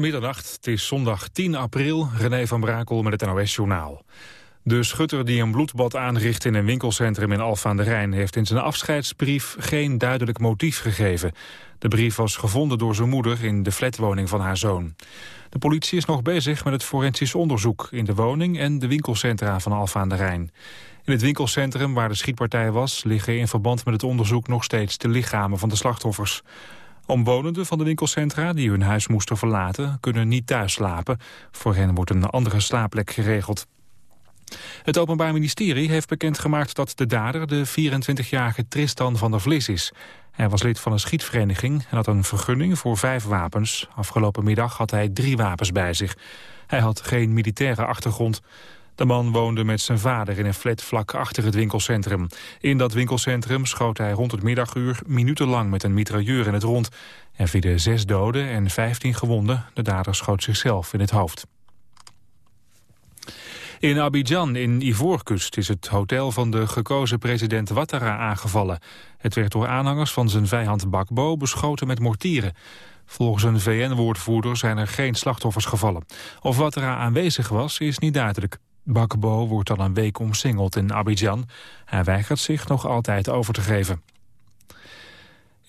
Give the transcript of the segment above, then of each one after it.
Middernacht, het is zondag 10 april, René van Brakel met het NOS-journaal. De schutter die een bloedbad aanricht in een winkelcentrum in Alphen aan de Rijn... heeft in zijn afscheidsbrief geen duidelijk motief gegeven. De brief was gevonden door zijn moeder in de flatwoning van haar zoon. De politie is nog bezig met het forensisch onderzoek... in de woning en de winkelcentra van Alphen aan de Rijn. In het winkelcentrum waar de schietpartij was... liggen in verband met het onderzoek nog steeds de lichamen van de slachtoffers. Omwonenden van de winkelcentra die hun huis moesten verlaten... kunnen niet thuis slapen. Voor hen wordt een andere slaapplek geregeld. Het Openbaar Ministerie heeft bekendgemaakt dat de dader de 24-jarige Tristan van der Vlis is. Hij was lid van een schietvereniging en had een vergunning voor vijf wapens. Afgelopen middag had hij drie wapens bij zich. Hij had geen militaire achtergrond. De man woonde met zijn vader in een flat vlak achter het winkelcentrum. In dat winkelcentrum schoot hij rond het middaguur minutenlang met een mitrailleur in het rond. Er vielen zes doden en vijftien gewonden. De dader schoot zichzelf in het hoofd. In Abidjan in Ivoorkust is het hotel van de gekozen president Ouattara aangevallen. Het werd door aanhangers van zijn vijand Bakbo beschoten met mortieren. Volgens een VN-woordvoerder zijn er geen slachtoffers gevallen. Of Ouattara aanwezig was, is niet duidelijk. Bakbo wordt al een week omsingeld in Abidjan. Hij weigert zich nog altijd over te geven.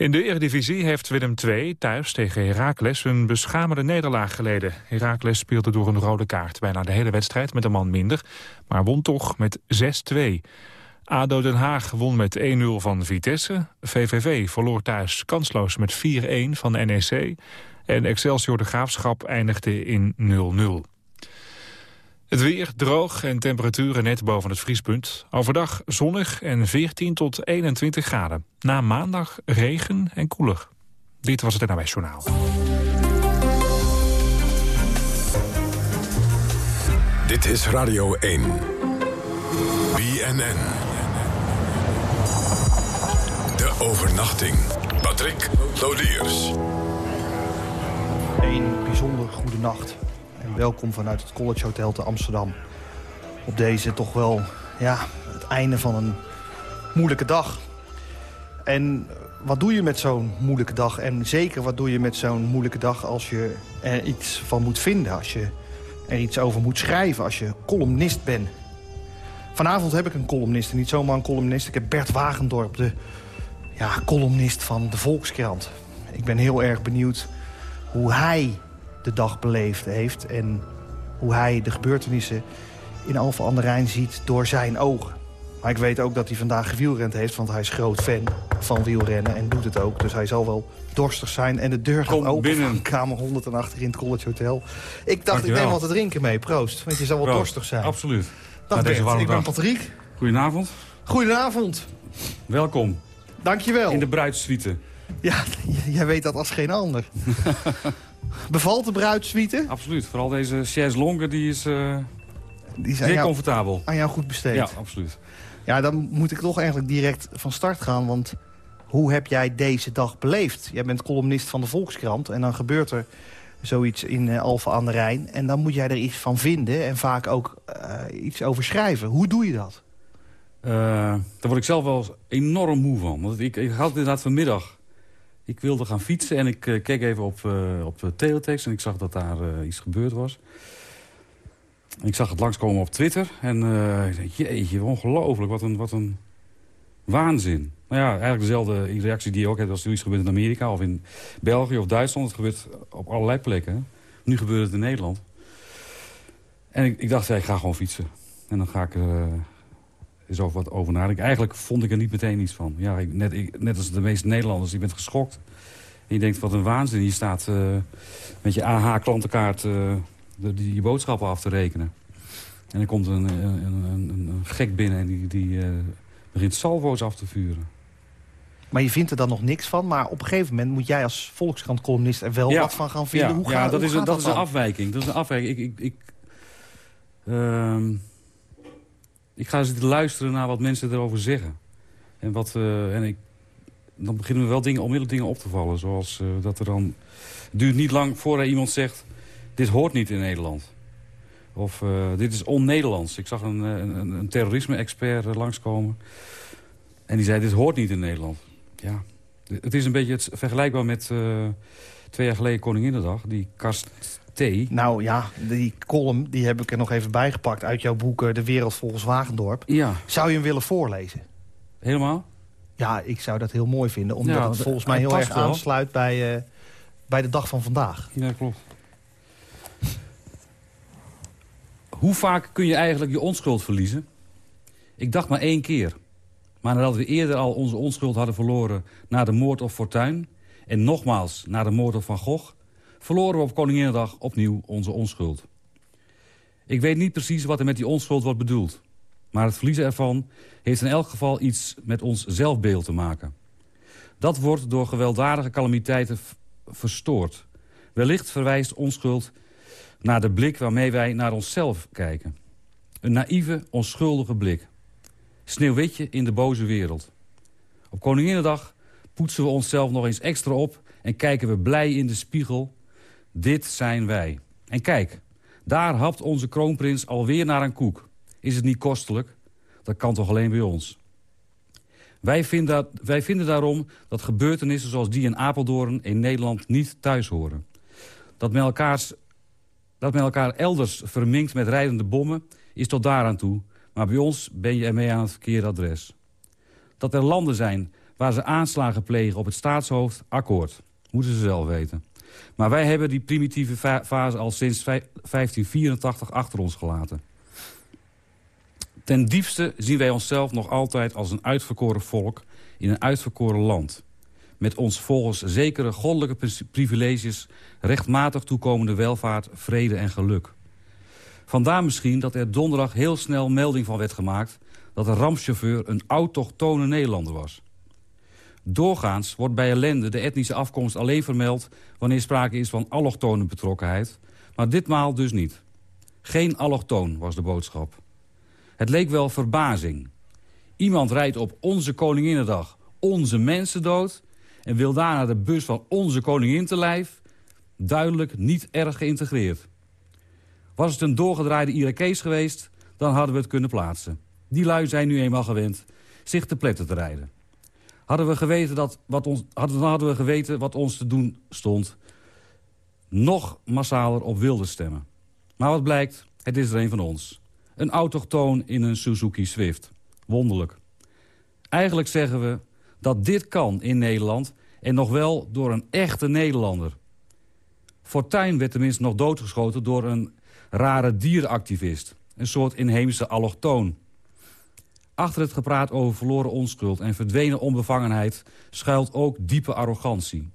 In de Eredivisie heeft Willem II thuis tegen Heracles een beschamende nederlaag geleden. Heracles speelde door een rode kaart bijna de hele wedstrijd met een man minder, maar won toch met 6-2. ADO Den Haag won met 1-0 van Vitesse. VVV verloor thuis kansloos met 4-1 van NEC. En Excelsior de Graafschap eindigde in 0-0. Het weer droog en temperaturen net boven het vriespunt. Overdag zonnig en 14 tot 21 graden. Na maandag regen en koeler. Dit was het NOS Journaal. Dit is Radio 1. BNN. De overnachting. Patrick Lodiers. Een bijzonder goede nacht welkom vanuit het College Hotel te Amsterdam. Op deze toch wel ja, het einde van een moeilijke dag. En wat doe je met zo'n moeilijke dag? En zeker wat doe je met zo'n moeilijke dag als je er iets van moet vinden? Als je er iets over moet schrijven, als je columnist bent. Vanavond heb ik een columnist, en niet zomaar een columnist. Ik heb Bert Wagendorp, de ja, columnist van de Volkskrant. Ik ben heel erg benieuwd hoe hij de dag beleefd heeft... en hoe hij de gebeurtenissen in Alphen aan de Rijn ziet door zijn ogen. Maar ik weet ook dat hij vandaag gewielrend heeft... want hij is groot fan van wielrennen en doet het ook. Dus hij zal wel dorstig zijn. En de deur gaat open binnen. van kamer 108 in het College Hotel. Ik dacht, ik neem wat te drinken mee. Proost. Want je zal wel dorstig zijn. Absoluut. Dag Bert, ik ben Patrick. Goedenavond. Goedenavond. Welkom. Dankjewel. In de bruidssuite. Ja, jij weet dat als geen ander. Bevalt de bruidsuite? Absoluut. Vooral deze chaise longue die is, uh, die is zeer jou, comfortabel. Aan jou goed besteed? Ja, absoluut. Ja, dan moet ik toch eigenlijk direct van start gaan. Want hoe heb jij deze dag beleefd? Jij bent columnist van de Volkskrant. En dan gebeurt er zoiets in uh, Alphen aan de Rijn. En dan moet jij er iets van vinden. En vaak ook uh, iets over schrijven. Hoe doe je dat? Uh, daar word ik zelf wel enorm moe van. Want ik, ik had inderdaad vanmiddag ik wilde gaan fietsen en ik uh, keek even op, uh, op teletext... en ik zag dat daar uh, iets gebeurd was. Ik zag het langskomen op Twitter. En ik dacht, jeetje, ongelooflijk, wat een, wat een waanzin. Nou ja, eigenlijk dezelfde reactie die je ook hebt als er iets gebeurt in Amerika... of in België of Duitsland. Het gebeurt op allerlei plekken. Nu gebeurt het in Nederland. En ik, ik dacht, ja, ik ga gewoon fietsen. En dan ga ik is over wat over nadenken. Eigenlijk vond ik er niet meteen iets van. Ja, ik, net, ik, net als de meeste Nederlanders, je bent geschokt. En je denkt, wat een waanzin. Je staat uh, met je AH-klantenkaart uh, die, je boodschappen af te rekenen. En er komt een, een, een, een gek binnen en die, die uh, begint salvo's af te vuren. Maar je vindt er dan nog niks van. Maar op een gegeven moment moet jij als Volkskrant-columnist er wel wat van gaan vinden. Ja, hoe ja dat, is, een, dat, is een afwijking. Dat is een afwijking. Ik, ik, ik uh, ik ga zitten luisteren naar wat mensen erover zeggen. En, wat, uh, en ik, dan beginnen we wel dingen, onmiddellijk dingen op te vallen. Zoals uh, dat er dan... Het duurt niet lang voordat iemand zegt... dit hoort niet in Nederland. Of uh, dit is on-Nederlands. Ik zag een, een, een terrorisme-expert langskomen. En die zei, dit hoort niet in Nederland. Ja, het is een beetje het, vergelijkbaar met twee jaar geleden Koninginnedag. Die Karst T. Nou ja, die column die heb ik er nog even bijgepakt uit jouw boek eh, De Wereld volgens Wagendorp. Ja, Zou je hem willen voorlezen? helemaal? Ja, ik zou dat heel mooi vinden. Omdat Ja, het volgens mij heel erg wel. aansluit bij, eh, bij de dag van vandaag. Ja, klopt. Hoe vaak kun je eigenlijk je onschuld verliezen? Ik dacht maar één keer. Maar nadat we eerder al onze onschuld hadden verloren... na de moord op Fortuin... en nogmaals na de moord op Van Gogh... verloren we op Koninginnedag opnieuw onze onschuld. Ik weet niet precies wat er met die onschuld wordt bedoeld. Maar het verliezen ervan heeft in elk geval iets met ons zelfbeeld te maken. Dat wordt door gewelddadige calamiteiten verstoord. Wellicht verwijst onschuld naar de blik waarmee wij naar onszelf kijken. Een naïeve, onschuldige blik. Sneeuwwitje in de boze wereld. Op Koninginnedag poetsen we onszelf nog eens extra op... en kijken we blij in de spiegel. Dit zijn wij. En kijk, daar hapt onze kroonprins alweer naar een koek. Is het niet kostelijk? Dat kan toch alleen bij ons. Wij vinden, dat- wij vinden daarom dat gebeurtenissen zoals die in Apeldoorn in Nederland niet thuis horen. Dat men, elkaars, dat elkaar elders verminkt met rijdende bommen is tot daaraan toe. Maar bij ons ben je ermee aan het verkeerde adres. Dat er landen zijn waar ze aanslagen plegen op het staatshoofd, akkoord. Moeten ze zelf weten. Maar wij hebben die primitieve fa- fase al sinds vij- 1584 achter ons gelaten. Ten diepste zien wij onszelf nog altijd als een uitverkoren volk in een uitverkoren land. Met ons volgens zekere goddelijke pri- privileges rechtmatig toekomende welvaart, vrede en geluk. Vandaar misschien dat er donderdag heel snel melding van werd gemaakt... dat de rampchauffeur een autochtone Nederlander was. Doorgaans wordt bij ellende de etnische afkomst alleen vermeld... wanneer sprake is van allochtone betrokkenheid. Maar ditmaal dus niet. Geen allochtoon was de boodschap. Het leek wel verbazing. Iemand rijdt op onze Koninginnedag onze mensen dood... en wil daarna de bus van onze koningin te lijf... duidelijk niet erg geïntegreerd. Was het een doorgedraaide Irakees geweest, dan hadden we het kunnen plaatsen. Die lui zijn nu eenmaal gewend zich te pletten te rijden. Hadden we geweten, dat wat ons, hadden, hadden we geweten wat ons te doen stond... nog massaler op wilde stemmen. Maar wat blijkt, het is er een van ons. Een autochtoon in een Suzuki Swift. Wonderlijk. Eigenlijk zeggen we dat dit kan in Nederland... en nog wel door een echte Nederlander. Fortuyn werd tenminste nog doodgeschoten door een rare dierenactivist. Een soort inheemse allochtoon. Achter het gepraat over verloren onschuld en verdwenen onbevangenheid... schuilt ook diepe arrogantie.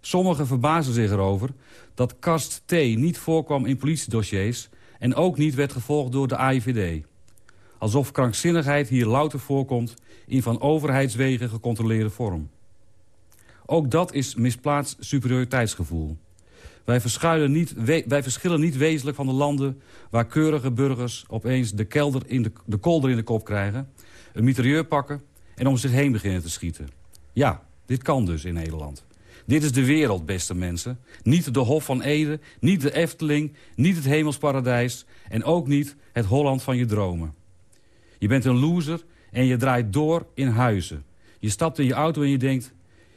Sommigen verbazen zich erover dat Kast T niet voorkwam in politiedossiers... en ook niet werd gevolgd door de AIVD. Alsof krankzinnigheid hier louter voorkomt in van overheidswegen gecontroleerde vorm. Ook dat is misplaatst superioriteitsgevoel. Wij, niet, wij verschillen niet wezenlijk van de landen... waar keurige burgers opeens de, kelder in de, de kolder in de kop krijgen... een mitrailleur pakken en om zich heen beginnen te schieten. Ja, dit kan dus in Nederland. Dit is de wereld, beste mensen. Niet de Hof van Ede, niet de Efteling, niet het hemelsparadijs... en ook niet het Holland van je dromen. Je bent een loser en je draait door in huizen. Je stapt in je auto en je denkt...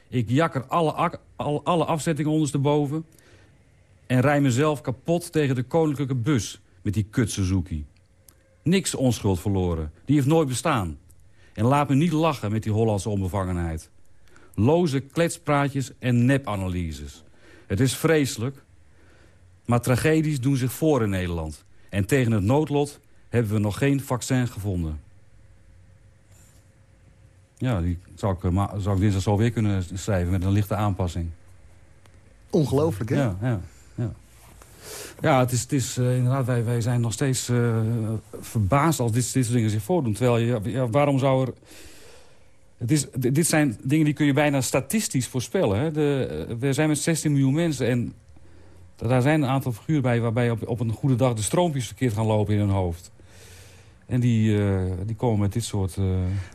ik jakker alle, ak- alle, alle afzettingen ondersteboven... en rij mezelf kapot tegen de koninklijke bus met die kut Suzuki. Niks onschuld verloren. Die heeft nooit bestaan. En laat me niet lachen met die Hollandse onbevangenheid. Loze kletspraatjes en nepanalyses. Het is vreselijk, maar tragedies doen zich voor in Nederland. En tegen het noodlot hebben we nog geen vaccin gevonden. Ja, die zou ik, eh, zou ik dinsdag zo weer kunnen schrijven met een lichte aanpassing. Ongelooflijk, hè? Ja, ja, ja. Het is, het is eh, inderdaad, wij, wij zijn nog steeds eh, verbaasd als dit, dit soort dingen zich voordoen. Terwijl, je, ja, waarom zou er... Het is, dit zijn dingen die kun je bijna statistisch voorspellen. Hè? Eh, we zijn met 16 miljoen mensen en daar zijn een aantal figuren bij... waarbij op, op een goede dag de stroompjes verkeerd gaan lopen in hun hoofd. En die, eh, die komen met dit soort... eh,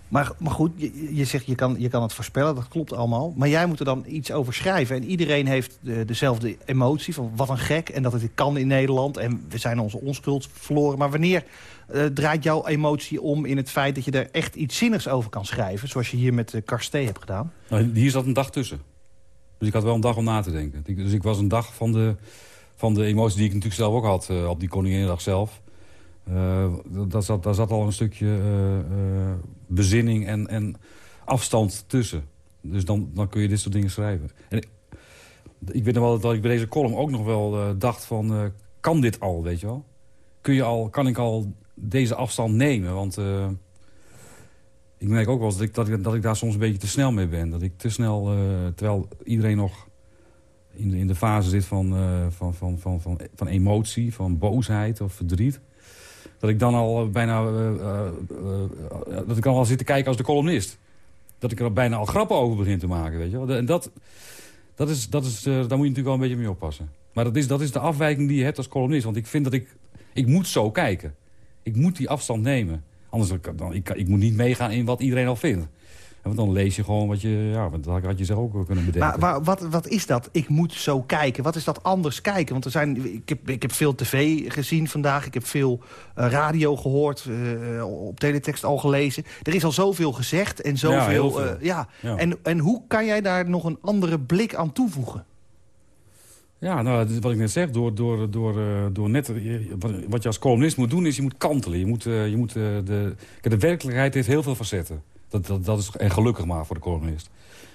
Maar, maar goed, je, je zegt je kan, je kan het voorspellen, dat klopt allemaal. Maar jij moet er dan iets over schrijven. En iedereen heeft de, dezelfde emotie van wat een gek. En dat het kan in Nederland. En we zijn onze onschuld verloren. Maar wanneer eh, draait jouw emotie om in het feit dat je er echt iets zinnigs over kan schrijven? Zoals je hier met uh, Karsté hebt gedaan. Nou, hier zat een dag tussen. Dus ik had wel een dag om na te denken. Dus ik was een dag van de, van de emoties die ik natuurlijk zelf ook had op die Koninginnedag zelf. Daar, zat, daar zat al een stukje bezinning en, en afstand tussen. Dus dan, dan kun je dit soort dingen schrijven. En ik, weet nog wel dat ik bij deze column ook nog wel dacht van... kan dit al, weet je wel? Kun je al, kan ik al deze afstand nemen? Want ik merk ook wel dat ik, dat, ik, dat ik daar soms een beetje te snel mee ben. Dat ik te snel, terwijl iedereen nog in de, in de fase zit van, van, van, van, van, van emotie, van boosheid of verdriet. Dat ik dan al bijna, uh, dat ik al zit te kijken als de columnist. Dat ik er bijna al grappen over begin te maken, weet je wel. En dat, dat is, dat is, daar moet je natuurlijk wel een beetje mee oppassen. Maar dat is, dat is de afwijking die je hebt als columnist. Want ik vind dat ik, ik moet zo kijken. Ik moet die afstand nemen. Anders dan, ik, ik moet niet meegaan in wat iedereen al vindt. Want dan lees je gewoon wat je... Ja, dat had je zelf ook kunnen bedenken. Maar, wat, wat is dat? Ik moet zo kijken. Wat is dat anders kijken? Want er zijn, ik, heb, ik heb veel tv gezien vandaag. Ik heb veel uh, radio gehoord. Uh, op teletext al gelezen. Er is al zoveel gezegd. En zoveel... Ja, uh, ja. ja. En, en hoe kan jij daar nog een andere blik aan toevoegen? Ja, nou, wat ik net zeg, door, door, door, eh, door net, eh, wat je als columnist moet doen, is je moet kantelen. Je moet, je moet, de, de werkelijkheid heeft heel veel facetten. Dat, dat, dat is, en gelukkig maar voor de columnist.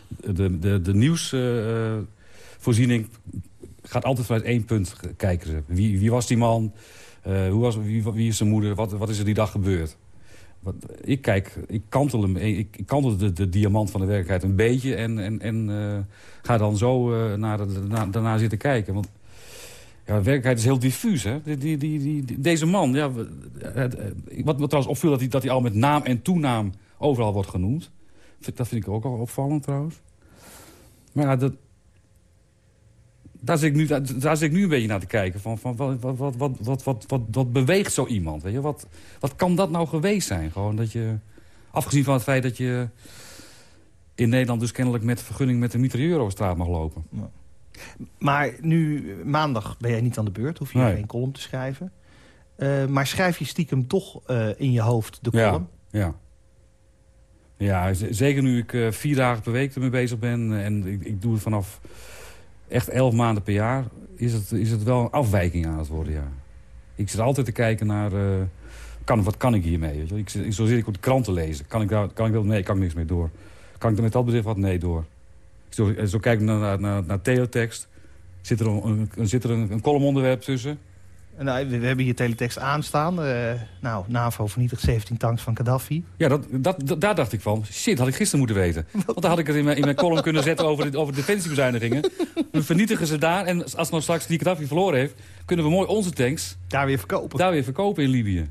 De, de, de nieuwsvoorziening gaat altijd vanuit één punt kijken. Wie, wie was die man? hoe was, wie, wie is zijn moeder? Wat, wat is er die dag gebeurd? ik kijk, ik kantel, hem, ik, ik kantel de, de, diamant van de werkelijkheid een beetje... en, en, en uh, ga dan zo naar de, na, daarna zitten kijken. Want ja, de werkelijkheid is heel diffuus. Hè? Die, die, die, deze man, ja, wat me trouwens opviel... Dat hij, dat hij al met naam en toenaam overal wordt genoemd. Dat vind ik ook al opvallend trouwens. Maar ja, dat, daar, zit ik nu, daar zit ik nu een beetje naar te kijken. Van, van wat, wat, wat, wat, wat, wat, beweegt zo iemand? Weet je? Wat, wat kan dat nou geweest zijn? Gewoon dat je, afgezien van het feit dat je in Nederland dus kennelijk met vergunning met de mitrailleur straat mag lopen. Maar nu, maandag ben jij niet aan de beurt, hoef je geen column te schrijven. Eh, maar schrijf je stiekem toch eh, in je hoofd de column? Ja, ja ja zeker nu ik uh, vier dagen per week ermee bezig ben. En ik, ik doe het vanaf echt elf maanden per jaar is het, is het wel een afwijking aan het worden, ja. Ik zit altijd te kijken naar... Uh, kan, wat kan ik hiermee? Weet je? Ik, zo zit ik op de krant te lezen. Kan ik, daar, kan ik dat? Nee, kan ik niks mee door. Kan ik er met dat bedrijf wat? Nee, door. Zo, zo kijk ik naar, naar, naar. Zit er een, een, zit er een, een columnonderwerp tussen? Nou, we, hebben hier teletext aanstaan. Uh, nou, NAVO vernietigt 17 tanks van Gaddafi. Ja, dat, dat, daar dacht ik van. Shit, had ik gisteren moeten weten. Want dan had ik het in mijn, in mijn column kunnen zetten over, de, over defensiebezuinigingen. We vernietigen ze daar. En als nou straks die Gaddafi verloren heeft... kunnen we mooi onze tanks... Daar weer verkopen. Daar weer verkopen in Libië.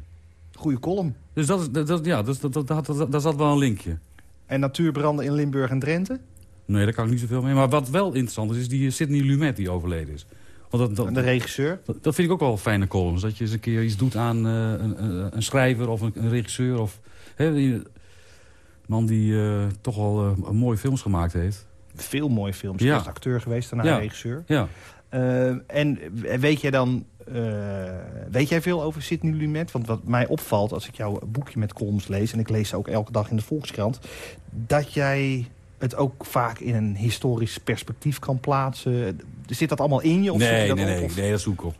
Goeie column. Dus dat, is, dat, ja, dat, dat, dat, dat, zat wel een linkje. En natuurbranden in Limburg en Drenthe? Nee, daar kan ik niet zoveel mee. Maar wat wel interessant is, is die Sidney Lumet die overleden is. Want dat, de regisseur? Dat, vind ik ook wel fijne columns. Dat je eens een keer iets doet aan uh, een, een, schrijver of een, een regisseur. Of, hè, man die uh, toch wel uh, mooie films gemaakt heeft. Veel mooie films. Ja. Hij is acteur geweest, daarna ja. regisseur. Ja. en weet jij dan... weet jij veel over Sidney Lumet? Want wat mij opvalt als ik jouw boekje met columns lees... en ik lees ze ook elke dag in de Volkskrant... dat jij het ook vaak in een historisch perspectief kan plaatsen. Zit dat allemaal in je? Of nee, dat nee, nee, nee, dat zoek ik op.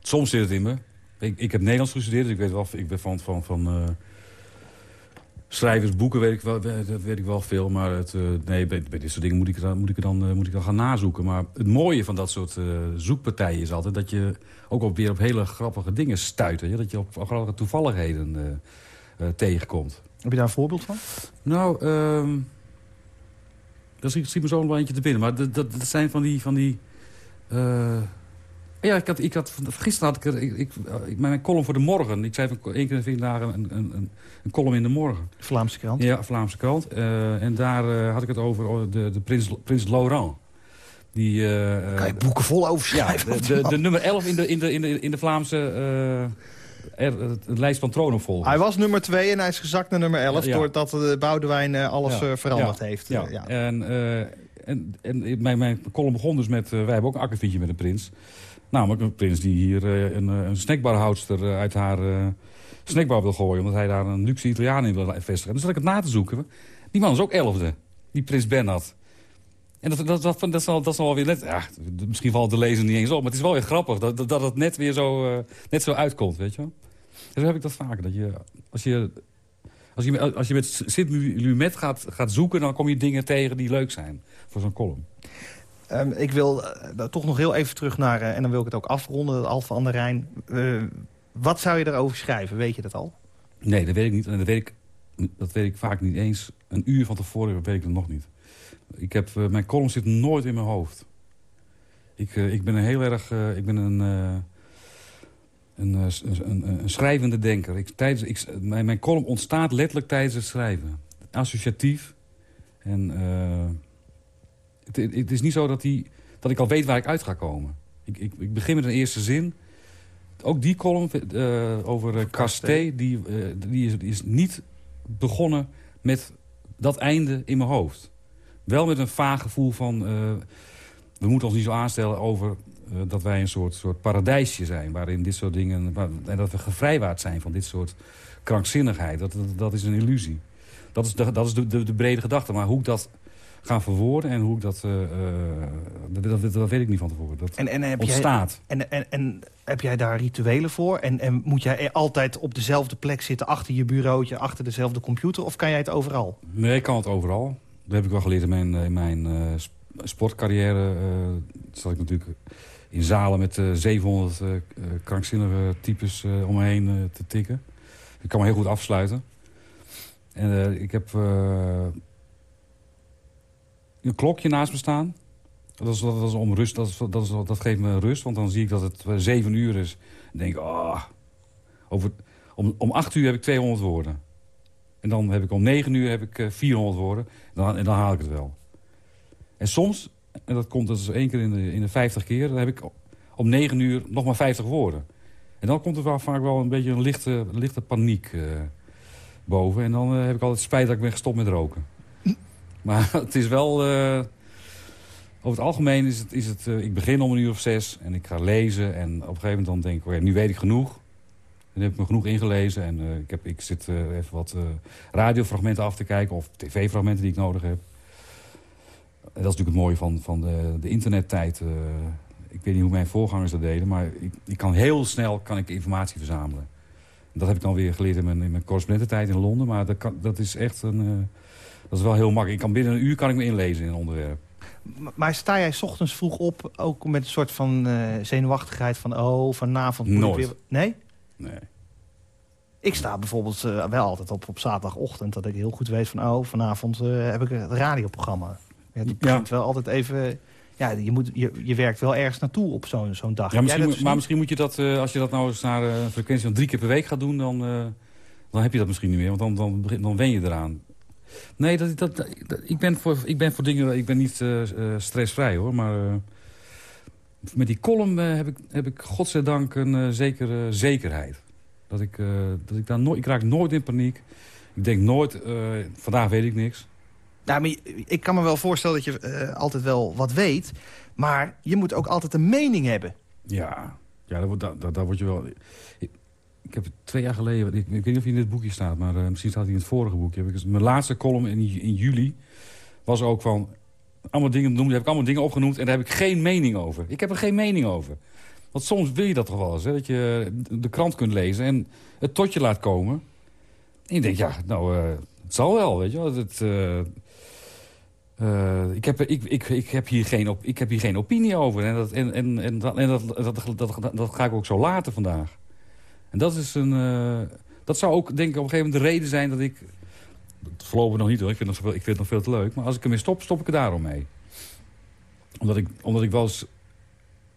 Soms zit het in me. Ik, ik heb Nederlands gestudeerd, dus ik weet wel, ik ben van, van, van uh, schrijvers, boeken weet ik wel, dat weet ik wel veel. Maar het, uh, nee, bij, bij, dit soort dingen moet ik, dan, moet, ik dan, uh, moet ik dan gaan nazoeken. Maar het mooie van dat soort zoekpartijen is altijd dat je ook op, weer op hele grappige dingen stuit. Hè? Dat je op grappige toevalligheden tegenkomt. Heb je daar een voorbeeld van? Nou, uh, dat schiet me zo een eentje te binnen. Maar dat, dat, dat zijn van die... Van die uh, ja, ik had, ik had, gisteren had ik, ik, ik, mijn column voor de morgen. Ik zei van één keer in vier dagen een, een, een column in de morgen. Vlaamse krant? Ja, Vlaamse krant. Uh, en daar uh, had ik het over de, de prins, prins Laurent. Die, uh, kan je boeken vol over schrijven? Ja, de, de, de, nummer 11 in de, in de, in de, in de Vlaamse het lijst van tronen volgen. Hij was nummer 2 en hij is gezakt naar nummer 11... doordat de Boudewijn uh, alles uh, veranderd heeft. Ja. ja. En, en, en mijn, mijn column begon dus met... wij hebben ook een akkefietje met een prins. Namelijk een prins die hier een, een snackbarhoudster uit haar snackbar wil gooien... omdat hij daar een luxe Italiaan in wil vestigen. Dus zat ik het na te zoeken. Die man is ook elfde. Die prins Bernhard. En dat, dat, dat, dat, is al, dat is al weer net... Ja, misschien valt de lezer niet eens op, maar het is wel weer grappig... dat, dat, dat het net weer zo, uh, net zo uitkomt, weet je wel. Dus heb ik dat vaker. Dat je, als, je, als, je, als je met Sint-Lumet gaat, gaat zoeken... dan kom je dingen tegen die leuk zijn voor zo'n column. Um, ik wil uh, toch nog heel even terug naar... Uh, en dan wil ik het ook afronden, Alfa aan de Rijn. wat zou je erover schrijven? Weet je dat al? Nee, dat weet ik niet. En dat weet ik, dat weet ik vaak niet eens. Een uur van tevoren weet ik het nog niet. Ik heb, uh, mijn column zit nooit in mijn hoofd. Ik, uh, ik ben een heel erg... Uh, ik ben een, een, een, een, schrijvende denker. Ik, tijdens, ik, mijn, mijn column ontstaat letterlijk tijdens het schrijven. Associatief. En het, het, is niet zo dat, die, dat ik al weet waar ik uit ga komen. Ik, ik, ik begin met een eerste zin. Ook die column over Casté, die, die, is, die is niet begonnen met dat einde in mijn hoofd. Wel met een vaag gevoel van... Uh, we moeten ons niet zo aanstellen over uh, dat wij een soort, soort paradijsje zijn... waarin dit soort dingen... Waar, en dat we gevrijwaard zijn van dit soort krankzinnigheid. Dat, dat, dat is een illusie. Dat is, de, dat is de, de, de, brede gedachte. Maar hoe ik dat ga verwoorden en hoe ik dat... Uh, dat, dat, dat, weet ik niet van tevoren. Dat en, en heb ontstaat. Jij, en, en, en heb jij daar rituelen voor? En, en moet jij altijd op dezelfde plek zitten... achter je bureautje, achter dezelfde computer? Of kan jij het overal? Nee, ik kan het overal. Dat heb ik wel geleerd in mijn, in mijn uh, sportcarrière. Uh, zat ik natuurlijk in zalen met uh, 700 krankzinnige types om me heen te tikken. Ik kan me heel goed afsluiten. En ik heb een klokje naast me staan. Dat is, dat is om rust, dat, is, dat, geeft me rust, want dan zie ik dat het zeven uur is. En denk ik, oh, over, om, om acht uur heb ik 200 woorden. En dan heb ik om 9 uur heb ik 400 eh, woorden. En dan, en dan haal ik het wel. En soms, en dat komt dus één keer in de, in de 50 keer... dan heb ik om 9 uur nog maar 50 woorden. En dan komt er wel, vaak wel een beetje een lichte, lichte paniek uh, boven. En dan uh, heb ik altijd spijt dat ik ben gestopt met roken. Maar het is wel... Uh, over het algemeen is het... Is het ik begin om een uur of zes en ik ga lezen. En op een gegeven moment dan denk ik... Okay, nu weet ik genoeg. Heb ik me genoeg ingelezen en uh, ik, heb, ik zit uh, even wat uh, radiofragmenten af te kijken... of tv-fragmenten die ik nodig heb. En dat is natuurlijk het mooie van, van de, de internettijd. ik weet niet hoe mijn voorgangers dat deden... maar ik, ik kan heel snel kan ik informatie verzamelen. En dat heb ik dan weer geleerd in mijn, in mijn correspondententijd in Londen. Maar dat, kan, dat is echt een... dat is wel heel makkelijk. Ik kan binnen een uur kan ik me inlezen in een onderwerp. Maar sta jij ochtends vroeg op, ook met een soort van zenuwachtigheid van... oh, vanavond moet Nooit. ik weer... Nee? Nee. Ik sta bijvoorbeeld uh, wel altijd op, op zaterdagochtend... dat ik heel goed weet van, oh, vanavond uh, heb ik het radioprogramma. Ja, begint ja. wel altijd even... Ja, je, moet, je, je werkt wel ergens naartoe op zo'n zo'n dag. Ja, misschien, moet, maar misschien moet je dat, uh, als je dat nou eens naar een frequentie van drie keer per week gaat doen... dan, dan heb je dat misschien niet meer, want dan, dan, dan wen je eraan. Nee, dat, dat, dat, ik, ben voor, ik ben voor dingen... Ik ben niet stressvrij, hoor, maar... met die column heb, ik, heb ik godzijdank een zekere zekerheid. Dat ik, uh, dat ik, daar nooit, ik raak nooit in paniek. Ik denk nooit, vandaag weet ik niks. Nou, maar ik kan me wel voorstellen dat je altijd wel wat weet. Maar je moet ook altijd een mening hebben. Ja, ja daar, daar, daar word je wel... Ik, ik heb twee jaar geleden... Ik, ik, weet niet of hij in dit boekje staat, maar misschien staat hij in het vorige boekje. Heb ik, mijn laatste column in, in juli was ook van... Allemaal dingen noemde, heb ik allemaal dingen opgenoemd en daar heb ik geen mening over. Ik heb er geen mening over. Want soms wil je dat toch wel eens, hè? dat je de krant kunt lezen en het tot je laat komen. En je denkt, ja, nou, uh, het zal wel, weet je wel. Het, uh, uh, ik, heb, ik, ik, ik, heb hier geen op, ik heb hier geen opinie over. En, dat, en, en, en dat, dat, dat, dat, ga ik ook zo laten vandaag. En dat is een... dat zou ook, denk ik, op een gegeven moment de reden zijn dat ik... Voorlopig nog niet hoor, ik vind, nog, ik vind het nog veel te leuk. Maar als ik ermee stop, stop ik er daarom mee. Omdat ik, omdat ik wel eens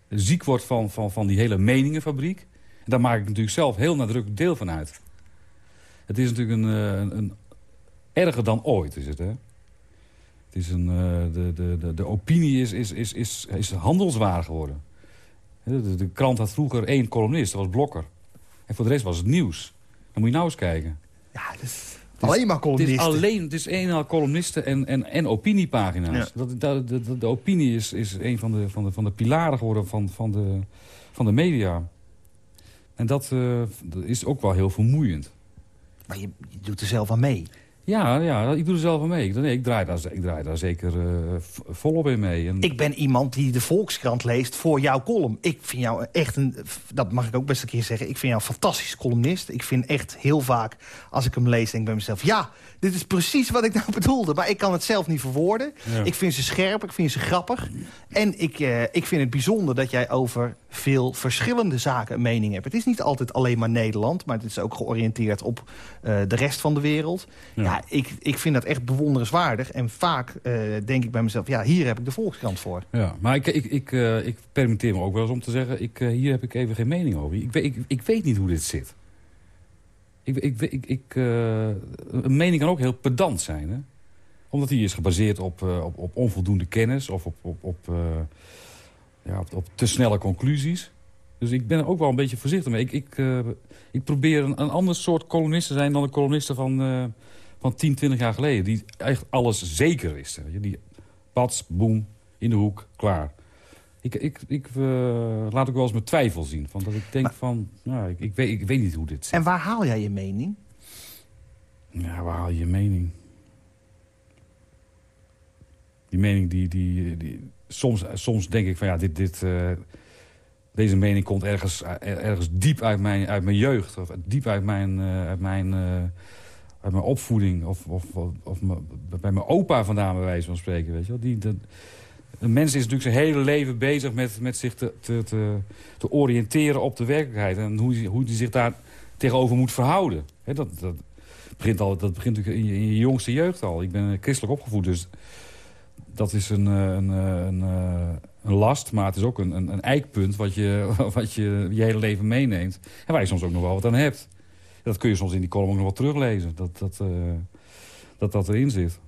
ziek wordt van, van, van die hele meningenfabriek. En daar maak ik natuurlijk zelf heel nadrukkelijk deel van uit. Het is natuurlijk een, eh, een, een erger dan ooit, is het, hè? Het is een, uh, de, de, de, de opinie is, is, is, is, is handelswaar geworden. De, de, krant had vroeger één columnist, dat was Blokker. En voor de rest was het nieuws. Dan moet je nou eens kijken. Ja, dus alleen maar columnisten. Het is alleen, het is eenmaal columnisten en, en, en opiniepagina's. Dat, dat, de, de, opinie is, is een van de, van, de, van de pilaren geworden van, van, de, van de media. En dat, uh, dat is ook wel heel vermoeiend. Maar je, je, doet er zelf aan mee. Ja, ja, ik doe er zelf aan mee. Nee, ik, draai daar, ik draai daar zeker uh, volop in mee. Ik ben iemand die de Volkskrant leest voor jouw column. Ik vind jou echt een, dat mag ik ook best een keer zeggen... ik vind jou een fantastische columnist. Ik vind echt heel vaak, als ik hem lees, denk ik bij mezelf... ja, dit is precies wat ik nou bedoelde. Maar ik kan het zelf niet verwoorden. Ik vind ze scherp, ik vind ze grappig. En ik, uh, ik vind het bijzonder dat jij over veel verschillende zaken een mening hebt. Het is niet altijd alleen maar Nederland... maar het is ook georiënteerd op uh, de rest van de wereld. Ja, ja ik, ik vind dat echt bewonderenswaardig. En vaak uh, denk ik bij mezelf, ja, hier heb ik de Volkskrant voor. Ja, maar ik, ik, ik, uh, ik permitteer me ook wel eens om te zeggen... Ik, hier heb ik even geen mening over. Ik, ik, ik weet niet hoe dit zit. Ik, ik, ik, ik, een mening kan ook heel pedant zijn, hè? Omdat die is gebaseerd op, op, op onvoldoende kennis... of op, op, op, ja, op, te snelle conclusies. Dus ik ben er ook wel een beetje voorzichtig mee. Ik, ik, ik probeer een, een ander soort columnist te zijn dan de columnisten van van 10, 20 jaar geleden. Die echt alles zeker wisten. Die pats, boem, in de hoek, klaar. Ik, ik, ik uh, laat ook wel eens mijn twijfel zien. Van dat ik denk van, nou, ik, ik, weet, ik weet niet hoe dit zit. En waar haal jij je mening? Ja, waar haal je je mening? Die mening die... die, die soms, soms denk ik van ja, dit, dit, uh, deze mening komt ergens, ergens diep uit mijn, uit mijn jeugd. Of diep uit mijn, uh, uit mijn uit mijn opvoeding of, of, of, bij mijn opa vandaan bij wijze van spreken. Weet je wel. Die, de, een mens is natuurlijk zijn hele leven bezig met, met zich te, te, te, te oriënteren op de werkelijkheid. En hoe, hoe hij zich daar tegenover moet verhouden. dat, dat, begint al, dat begint natuurlijk in je, in je, jongste jeugd al. Ik ben christelijk opgevoed, dus dat is een, een, een, een last. Maar het is ook een, een, een eikpunt wat je, wat je je hele leven meeneemt. En waar je soms ook nog wel wat aan hebt. Dat kun je soms in die column ook nog wel teruglezen. Dat dat, dat, dat erin zit.